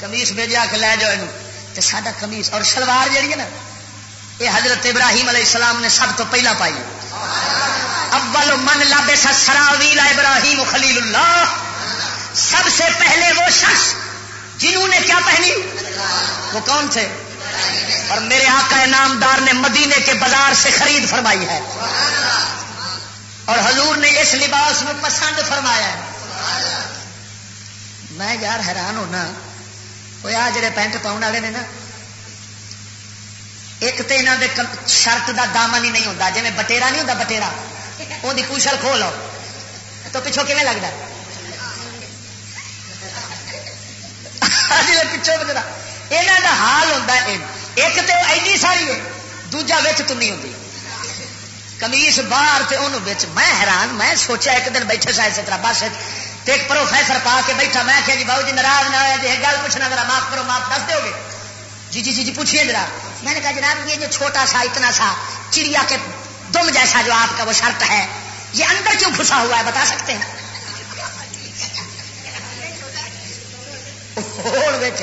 کمیس بھیجا کہ لے جاؤ یہ ساڈا کمیس اور شلوار جہی ہے نا یہ حضرت ابراہیم علیہ السلام نے سب تو پہلا پائی اول من لابے سراویلا ابراہیم خلیل اللہ. سب سے پہلے وہ شخص جنہوں نے کیا پہنی؟ وہ کون تھے؟ اور میرے آقا نامدار نے مدینے کے بازار سے خرید فرمائی ہے۔ اور حضور نے اس لباس میں پسند فرمایا ہے۔ میں یار حیران ہونا وہ آ جڑے پینٹ پاؤن والے نے نا، ایک تو یہاں کے شرٹ دا دامن ہی نہیں ہوتا جی بٹیرا نہیں ہوتا بٹیرا۔ وہ پوشل کھو لو۔ تو پچھوں کھے لگتا پچھوں بچتا یہاں کا حال ہوتا ہے ایک تو ایڈی ساری ہے دوجا بچ تنی ہوتی کمیس باہر تے انہوں میں حیران میں سوچا ایک دن بیٹھے سا اسی طرح بس ایک پروفیسر پا کے بیٹھا میں کہ جی باؤ جی ناراض نہ ہوا جی گل پوچھنا ذرا معاف کرو معاف دس دو گے جی جی جی جی پوچھیے ذرا میں نے کہا جناب یہ جو چھوٹا سا اتنا سا چڑیا کے دم جیسا جو آپ کا وہ شرط ہے یہ اندر کیوں گھسا ہوا ہے بتا سکتے ہیں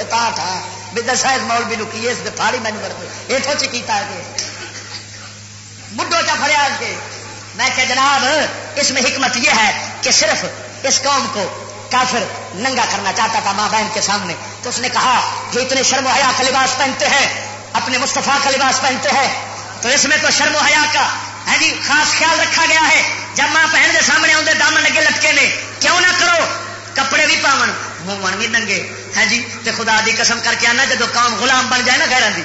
تھا بدر مولوی نکی اس پھاڑی مینو کر اتوں چیتا ہے مڈو چا فریاد کے۔ میں کہ جناب، اس میں حکمت یہ ہے کہ صرف اس قوم کو کافر ننگا کرنا چاہتا تھا ماں بہن کے سامنے۔ تو اس نے کہا کہ اتنے شرم و حیا کا لباس پہنتے ہیں، اپنے مصطفیٰ کا لباس پہنتے ہیں، تو اس میں تو شرم و حیا کا، ہے جی خاص خیال رکھا گیا ہے۔ جب ماں بہن کے سامنے آدھے دامن لگے لٹکے نے۔ کیوں نہ کرو؟ کپڑے بھی پاون مومن بھی ننگے۔ ہے جی؟ تو خدا دی قسم کر کے آنا جب قوم غلام بن جائے نا گھر دی۔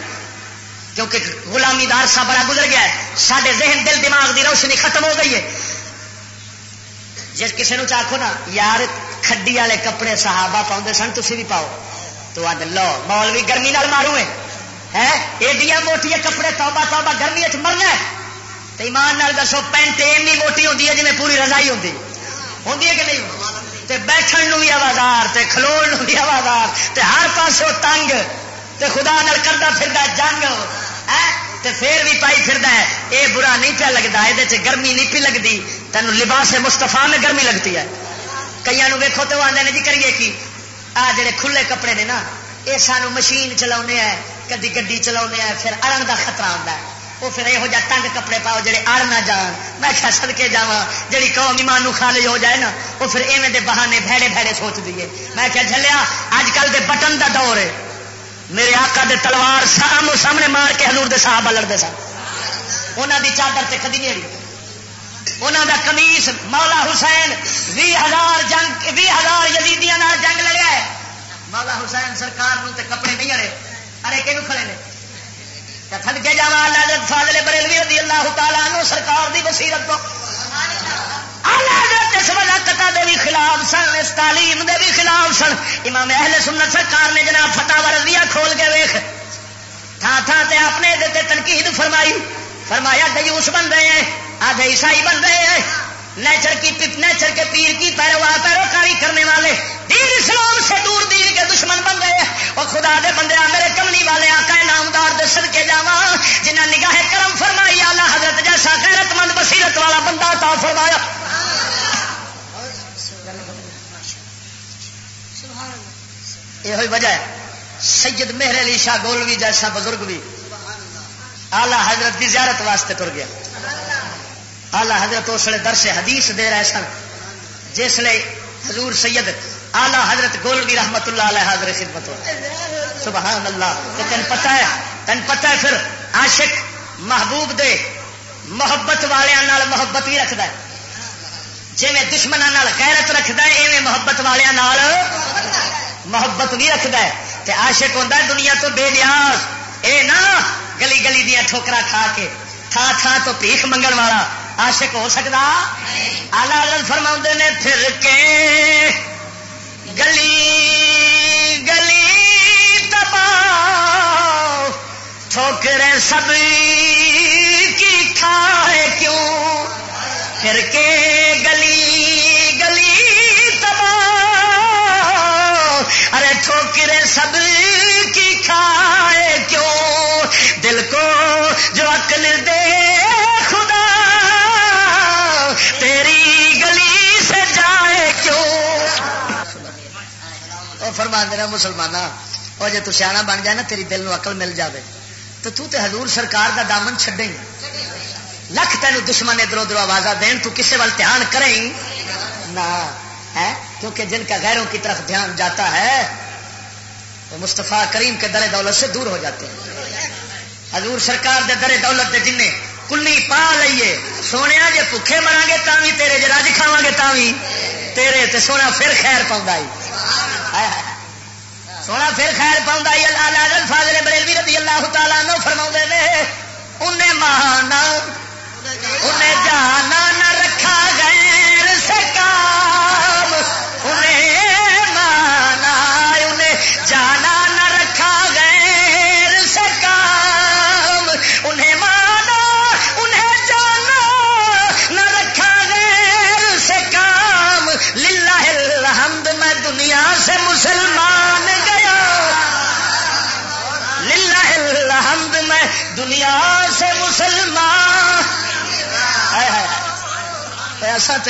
کیونکہ غلامی دار سا بڑا گزر گیا ہے۔ سارے ذہن، دل، دماغ دی روشنی ختم ہو گئی ہے۔ جس کسی نے چاہو نا، یار، کھڈی والے کپڑے صحابہ پاؤں سن تھی بھی پاؤ۔ تو آد لو مول بھی گرمی نال مارو ہے۔ ایڈیا موٹیا کپڑے، توبہ توبہ گرمی چ مرنا تو ایمان نال دسو، پینٹ ایمی موٹی ہوتی ہے جی پوری رضائی ہوتی ہوتی ہے کہ نہیں؟ تے بیٹھن نو بھی آوازار تے کھلوڑ بھی آوازار تے ہر پاسوں تنگ، تے خدا نال کرتا پھر جنگ تے پھر بھی پائی پھر ہے۔ یہ برا نہیں پیا لگتا یہ گرمی نہیں پی لگتی تین لباس مستفا میں گرمی لگتی ہے۔ کئی ویکو تو آدھے جی کریے کی؟ آ جڑے کھلے کپڑے نے نا یہ سانو مشین چلا کدی گی چلا پھر اڑن کا خطرہ آتا ہے۔ وہ پھر یہو جہ تنگ کپڑے پاؤ جڑے اڑ نہ جان۔ میں کیا سدکے جا جی قوم ایمان خالی ہو جائے نا، وہ پھر ایویں دے بہانے بھڑے بھڑے سوچ دیے میں کیا جلیا اج کل دے بٹن دا دور ہے۔ میرے آقا دے تلوار سام سامنے مار کے ہلور دے صاحب لڑتے سن۔ انہوں دی چادر تے کدی نہیں انہوں دا کمیس مولا حسین بھی ہزار جنگ بھی ہزار یزیدیاں جنگ لڑیا ہے۔ مولا حسین سرکار نو تے کپڑے نہیں اڑے ارے کہ کھڑے نے؟ تھد کے جا فاضل بریلوی رضی اللہ تعالیٰ عنہ سرکار دی بصیرت تو۔ اس ولاقتا دے بھی خلاف سن، اس تعلیم دے بھی خلاف سن۔ امام اہل سنت سرکار نے جناب فتح ورزیہ کھول کے ویخ تھا تھا تے آپ نے تنقید فرمائی۔ فرمایا، دیوس بن رہے ہیں، آدھے عیسائی بن رہے ہیں۔ نیچر کی نیچر کے پیر کی پیروار پیروکاری کرنے والے۔ دین اسلام سے دور دین کے دشمن بن گئے اور خدا دے بندے میرے کمنی والے آقا نامدار دے سد کے جاوا جنہ نگاہ کرم فرمائی آلہ حضرت جیسا غیرت مند بصیرت والا بندہ تا فرمایا۔ یہ وجہ ہے۔ سید مہر علی شاہ گولوی جیسا بزرگ بھی آلہ حضرت کی زیارت واسطے تر گیا۔ آلہ حضرت اس لیے درس حدیث دے رہے سن، جس لیے حضور سید آلہ حضرت گولوی رحمت اللہ علیہ حاضر خدمت ہو سبحان اللہ۔ تو تین پتا ہے، تین پتا ہے پھر عاشق محبوب دے محبت والوں محبت بھی رکھد جی میں دشمنوں غیرت رکھد ایویں محبت والوں محبت بھی رکھد ہے۔ عاشق ہوتا ہے دنیا تو بے نیاز۔ اے نا، گلی گلی دیا ٹھوکرا کھا کے تھان تھان تو پیخ منگن والا عاشق ہو سکتا آلہ حضرت فرما نے، پھر کے گلی گلی تبا ٹھوکرے سب کی کھائے کیوں؟ پھر کے گلی گلی تبا ارے ٹھوکرے سب کی کھائے کیوں؟ دل کو جو عقل دے فرما دینا مسلمان اور جی تیاح بن جائے نا، تیری دل نو اقل مل جائے تو تو تے حضور سرکار دا دامن چھڈے۔ لکھ تین دشمن ادھر ادھر آواز دین، تو کسے وال دھیان کریں۔ نہ ہے کیونکہ جن کا غیروں کی طرف دھیان جاتا ہے، وہ مستفا کریم کے در دولت سے دور ہو جاتے ہیں۔ حضور سرکار دے در دولت دے جن کلی پا لئیے، سونے جی بھوکھے مرا گے تا بھی تیرے جی رج کھاوا گے تا بھی تیرے تے سونا پھر خیر پاؤں سونا پھر خیر پاؤں اللہ فاضل بریلوی رضی اللہ تعالیٰ نو فرما نے، انہیں مانا، انہیں جانا نہ رکھا غیر سے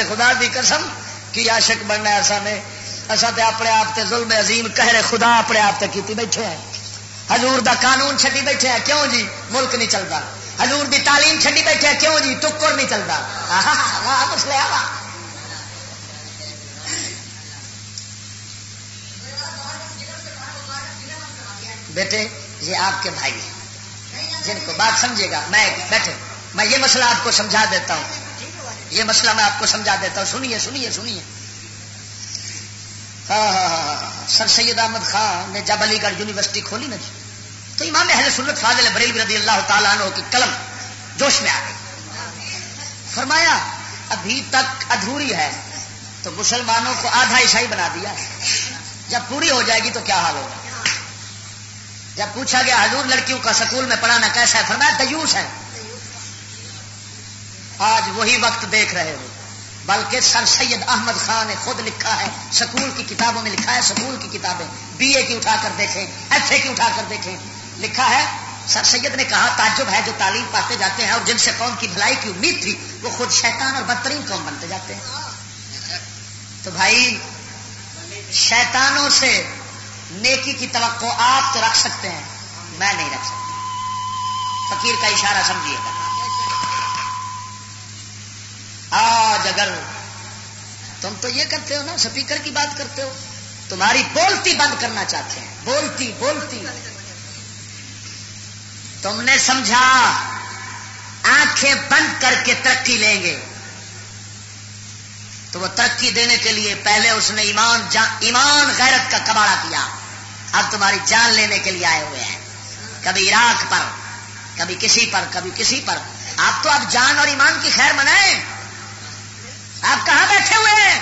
تے خدا دی قسم کی عاشق بننا ایسا نے ایسا تے اپنے آپ تے ظلم عظیم کہہ خدا اپنے آپ تے کیتی بیٹھے ہیں۔ حضور دا قانون چھڈی بیٹھے ہیں۔ کیوں جی؟ ملک نہیں چلتا۔ حضور دی تعلیم چھڈی بیٹھے ہیں۔ کیوں جی؟ ٹکر نہیں چلتا۔ مسئلہ بیٹے، یہ آپ کے بھائی ہیں۔ جن کو بات سمجھے گا، میں بیٹھے، میں یہ مسئلہ آپ کو سمجھا دیتا ہوں۔ یہ مسئلہ میں آپ کو سمجھا دیتا ہوں۔ سنیے سنیے سنیے۔ ہاں، ہاں،, ہاں ہاں ہاں سر سید احمد خان نے جب علی گڑھ یونیورسٹی کھولی نا جی تو امام اہل سنت فاضل بریل رضی اللہ تعالیٰ عنہ کی قلم جوش میں آ گئی۔ فرمایا، ابھی تک ادھوری ہے، تو مسلمانوں کو آدھا عیسائی بنا دیا۔ جب پوری ہو جائے گی تو کیا حال ہوگا؟ جب پوچھا گیا، حضور لڑکیوں کا سکول میں پڑھانا کیسا ہے؟ فرمایا دیوس ہے۔ آج وہی وقت دیکھ رہے ہو۔ بلکہ سر سید احمد خان نے خود لکھا ہے، سکول کی کتابوں میں لکھا ہے، سکول کی کتابیں۔ بی اے کی اٹھا کر دیکھیں ایف اے کی اٹھا کر دیکھیں۔ لکھا ہے، سر سید نے کہا، تعجب ہے جو تعلیم پاتے جاتے ہیں اور جن سے قوم کی بھلائی کی امید تھی، وہ خود شیطان اور بدترین قوم بنتے جاتے ہیں۔ تو بھائی، شیطانوں سے نیکی کی توقع آپ تو رکھ سکتے ہیں، میں نہیں رکھ سکتا۔ فقیر کا اشارہ سمجھیے۔ گا آج اگر تم تو یہ کرتے ہو نا، سپیکر کی بات کرتے ہو، تمہاری بولتی بند کرنا چاہتے ہیں۔ بولتی بولتی۔ تم نے سمجھا، آنکھیں بند کر کے ترقی لیں گے۔ تو وہ ترقی دینے کے لیے پہلے اس نے ایمان ایمان غیرت کا کباڑا کیا اب تمہاری جان لینے کے لیے آئے ہوئے ہیں۔ کبھی عراق پر، کبھی کسی پر، کبھی کسی پر۔ آپ تو اب جان اور ایمان کی خیر منائیں۔ آپ کہاں بیٹھے ہوئے ہیں؟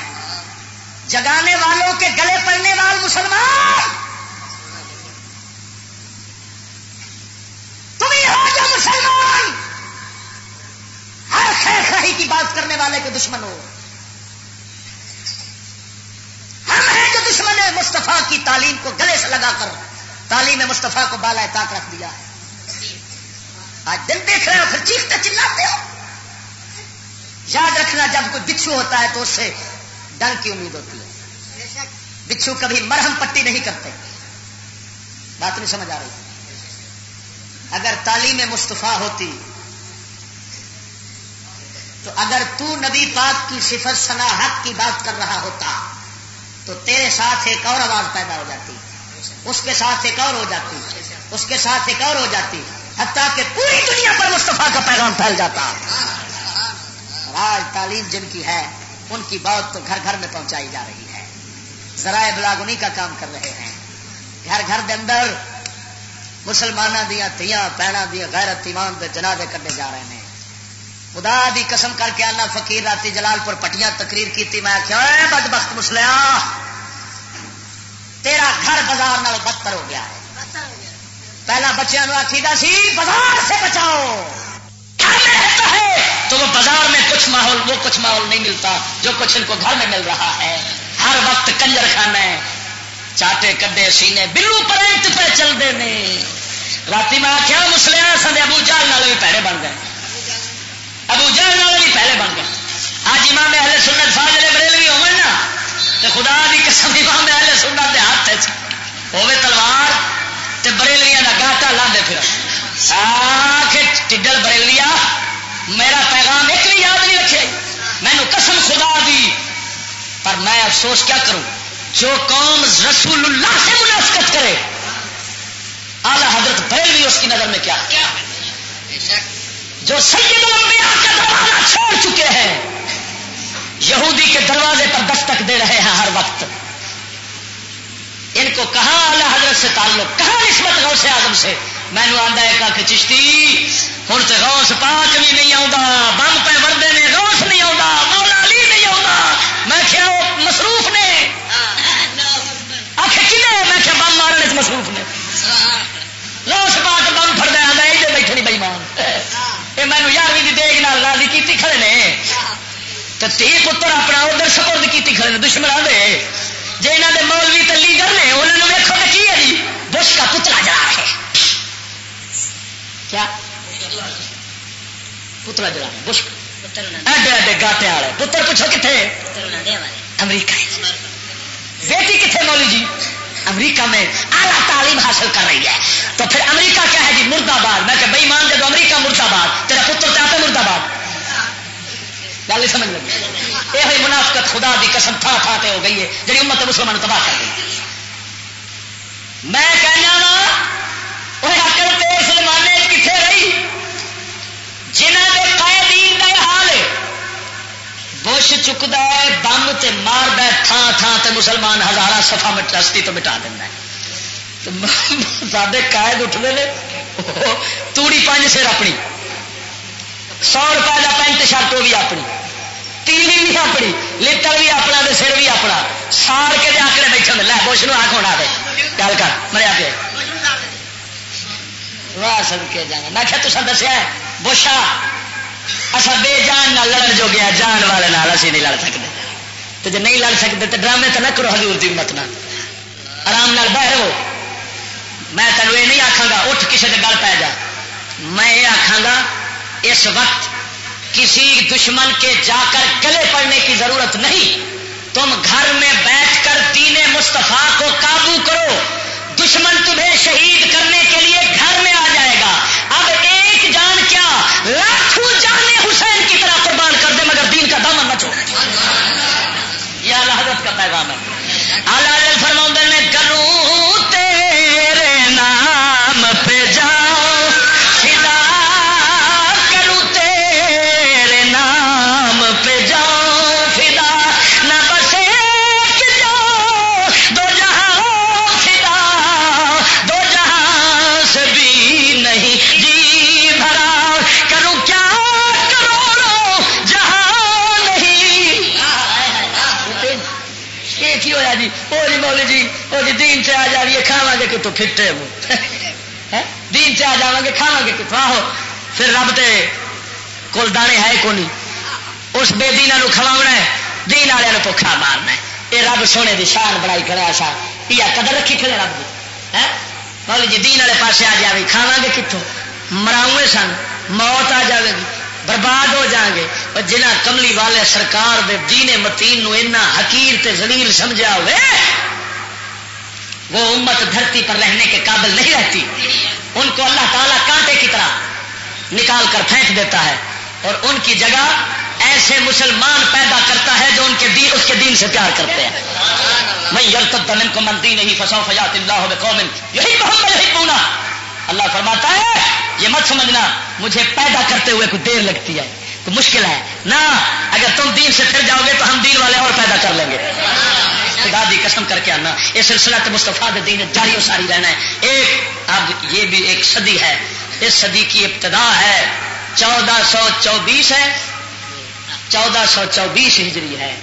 جگانے والوں کے گلے پڑنے وال مسلمان! تم ہی ہو جو مسلمان! ہر خیر خاہی کی بات کرنے والے کے دشمن ہو۔ ہم ہیں جو دشمن ہے مصطفیٰ کی تعلیم کو گلے سے لگا کر، تعلیم مصطفیٰ کو بالا طاق رکھ دیا ہے۔ آج دن دیکھ رہے ہو، پھر چیختے چلاتے ہو۔ یاد رکھنا جب کوئی بچھو ہوتا ہے تو اس سے ڈر کی امید ہوتی ہے۔ بچھو کبھی مرہم پٹی نہیں کرتے۔ بات نہیں سمجھ آ رہی۔ اگر تعلیم مصطفیٰ ہوتی تو اگر تو نبی پاک کی صفت سنا حق کی بات کر رہا ہوتا تو تیرے ساتھ ایک اور آواز پیدا ہو جاتی۔ اس کے ساتھ ایک اور ہو جاتی۔ اس کے ساتھ ایک اور ہو جاتی۔ حتیٰ کہ پوری دنیا پر مصطفیٰ کا پیغام پھیل جاتا۔ آج تعلیم جن کی ہے ان کی بات تو گھر گھر میں پہنچائی جا رہی ہے۔ ذرائع بلاگنی کا کام کر رہے ہیں۔ گھر گھر دے اندر مسلمانوں دیا تیاں پیڑا دیا غیرت ایمان دے جنازے کرنے جا رہے ہیں۔ خدا دی قسم کر کے آنا فقیر راتی جلال پور پٹیاں تقریر کی میں آخیا بد بخت مسلیا تیرا گھر بازار نال بدتر ہو گیا ہے۔ پہلا بچوں آخی گا سی بازار سے بچاؤ۔ رہتا ہے۔ تو وہ بازار میں کچھ ماحول وہ کچھ ماحول نہیں ملتا جو کچھ ان کو گھر میں مل رہا ہے۔ ہر وقت کنجر خانہ ہے چاٹے کڈے، سینے، بلو پرنٹ پہ چلتے ہیں۔ رات میں آخیا مسلیا سن ابو جال نال بھی پیڑے بن گئے۔ ابو جال نال بھی پہلے بن گئے۔ آج امام اہل سنت فاضلے بریلوی ہو نا تو خدا کی قسم امام اہل سنت کے ہاتھ ہوے تلوار تے بریلویا کا گاٹا لا دے پھر ٹڈل بریلویا میرا پیغام ایک بھی یاد نہیں رکھے۔ مینو قسم خدا دی۔ پر میں افسوس کیا کروں؟ جو قوم رسول اللہ سے منافقت کرے، اعلی حضرت بریلوی اس کی نظر میں کیا؟ جو سید الانبیاء کا دروازہ چھوڑ چکے ہیں، یہودی کے دروازے پر دستک دے رہے ہیں ہر وقت۔ ان کو کہاں اللہ حضرت سے تعلق، کہاں نسبت غوث اعظم سے؟ میں نے آدھا ایک چشتی ہوں تو غوث پاک بھی نہیں آتا بم پہ وردے نے غوث نہیں آتا مولا علی نہیں آتا میں کیا مصروف نے۔ آخ کنے؟ میں کیا بم مارنے مصروف نے۔ غوث پاک بم فرد آتا یہ بیٹھے نہیں بےمان یہ مینو یارویں کی دیگ نال راضی کی کھڑے نے۔ تو تی پتر اپنا ادھر سپرد کی کھڑے نے دشمن آدھے جی یہاں کے مولوی تلی کیا؟ پتلا جلا ہے بش ایڈے ایڈے گاٹے والے۔ پتر پوچھو کتنے امریکہ۔ بیٹی کتنے مولی جی؟ امریکہ میں اعلیٰ تعلیم حاصل کر رہی ہے۔ تو پھر امریکہ کیا ہے جی؟ مرد آباد میں کہ بھائی مان جب امریکہ مرد آباد تیرا پتر چاہتے مرد آباد گل سمجھ لگی؟ یہ ہوئی منافقت خدا دی قسم تھا تھا ہو گئی ہے جی امت مسلمان تباہ کر گئی میں کہنا وا وہ اکل تو اس زمانے کتنے رہی؟ جنہ کے قائدین کا حال ہے۔ بش چکتا ہے، بم تے مار ہے تھان تھان تے مسلمان ہزارہ سفا مٹستی تو مٹا دینا سارے قائد اٹھتے ہیں توڑی پانچ سر اپنی۔ سو روپئے کا پینٹ شرٹ وہ بھی اپنی۔ تیلی بھی اپنی لٹر بھی اپنا دے سر بھی اپنا۔ سار کے آکڑے بیٹھے لے بوش نو آنکھ ہونا دے گل کر مریا پہ واہ سد کے جانا۔ میں کیا تصا دسیا بوشا اصا بے جان نہ لڑن جو گیا جان والے نال اسی نہیں لڑ سکتے تو جی نہیں لڑ سکتے تو ڈرامے تو نہ کرو حضور دی مت نہ آرام نال بہ رہو۔ میں تینوں یہ نہیں آخا گا، اٹھ کسی کے گل پی جا۔ میں یہ آخا گا، اس وقت کسی دشمن کے جا کر گلے پڑنے کی ضرورت نہیں۔ تم گھر میں بیٹھ کر دین مصطفیٰ کو قابو کرو۔ دشمن تمہیں شہید کرنے کے لیے گھر میں آ جائے گا اب ایک جان کیا لاکھوں جانے حسین کی طرح قربان کر دے مگر دین کا دامن نہ چھوڑ یہ اللہ حضرت کا پیغام ہے۔ اللہ فرما نے کروں کھاوا گے کتوں دین سے آ جا گے کھاوا گے کتوں آہو، پھر رب تے کول دانے ہے کو نہیں اس بے دینا کھواونا ہے، دین والے پوکھا مارنا ہے۔ یہ رب سونے کی شان بڑائی کرا سا یہ قدر رکھی کھڑے رب کی بول جی دین والے پاسے آ جائے کھاوا گے کتوں مراؤں سن، موت آ جائے گی، برباد ہو جائیں گے۔ اور جنہ کملی والے سرکار دے دین متین نو اینا حقیر تے زلیل سمجھا ہوئے وہ امت دھرتی پر رہنے کے قابل نہیں رہتی۔ ان کو اللہ تعالیٰ کانٹے کی طرح نکال کر پھینک دیتا ہے اور ان کی جگہ ایسے مسلمان پیدا کرتا ہے جو ان کے دین، اس کے دین سے پیار کرتے ہیں۔ میں یرتد کو منتی نہیں فسو فجات اللہ قوم یہی محمد یہی پونا اللہ فرماتا ہے، یہ مت سمجھنا، مجھے پیدا کرتے ہوئے کوئی دیر لگتی ہے۔ تو مشکل ہے۔ نہ، اگر تم دین سے پھر جاؤ گے تو ہم دین والے اور پیدا کر لیں گے۔ خدا دی قسم کر کے آنا۔ یہ سلسلہ تو مستفا دین جاری و ساری رہنا ہے۔ ایک، اب یہ بھی ایک صدی ہے۔ اس صدی کی ابتدا ہے۔ چودہ سو چوبیس ہے۔ چودہ سو چوبیس ہجری ہے۔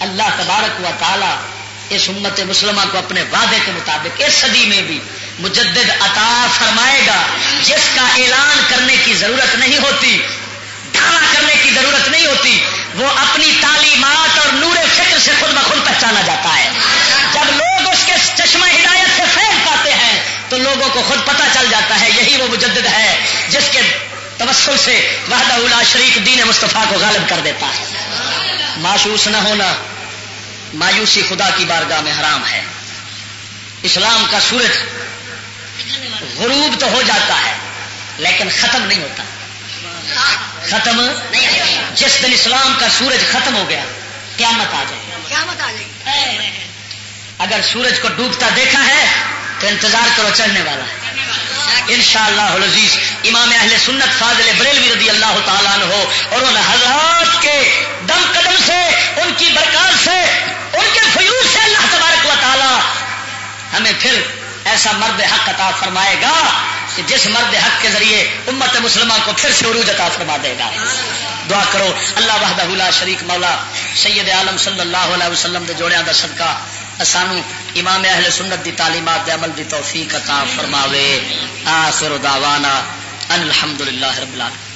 اللہ تبارک و تعالی اس امت مسلمہ کو اپنے وعدے کے مطابق اس صدی میں بھی مجدد عطا فرمائے گا۔ جس کا اعلان کرنے کی ضرورت نہیں ہوتی دعویٰ کرنے کی ضرورت نہیں ہوتی، وہ اپنی تعلیمات اور نور فکر سے خود بخود پہچانا جاتا ہے۔ جب لوگ اس کے چشمہ ہدایت سے فیل پاتے ہیں، تو لوگوں کو خود پتہ چل جاتا ہے، یہی وہ مجدد ہے، جس کے تبسل سے وحدہ اللہ شریف دین مصطفیٰ کو غالب کر دیتا ہے۔ ماشوس نہ ہونا مایوسی خدا کی بارگاہ میں حرام ہے۔ اسلام کا سورج غروب تو ہو جاتا ہے، لیکن ختم نہیں ہوتا۔ ختم؟ جس دن اسلام کا سورج ختم ہو گیا قیامت آ جائے اگر سورج کو ڈوبتا دیکھا ہے تو انتظار کرو چڑھنے والا ہے۔ ان شاء اللہ عزیز امام اہل سنت فاضل بریلوی رضی اللہ تعالیٰ ہو اور ان حضرات کے دم قدم سے ان کی برکات سے ان کے فیوز سے اللہ تبارک و تعالیٰ ہمیں پھر ایسا مرد حق عطا فرمائے گا کہ جس مرد حق کے ذریعے امت مسلمہ کو پھر سے عروج عطا فرما دے گا۔ دعا کرو، اللہ وحدہ لا شریک مولا، سید عالم صلی اللہ علیہ وسلم دے جوڑیاں دا صدقہ اسانو امام اہل سنت دی تعلیمات دے عمل دی توفیق عطا فرماوے۔ آخر دعوانا ان الحمدللہ رب العالمین۔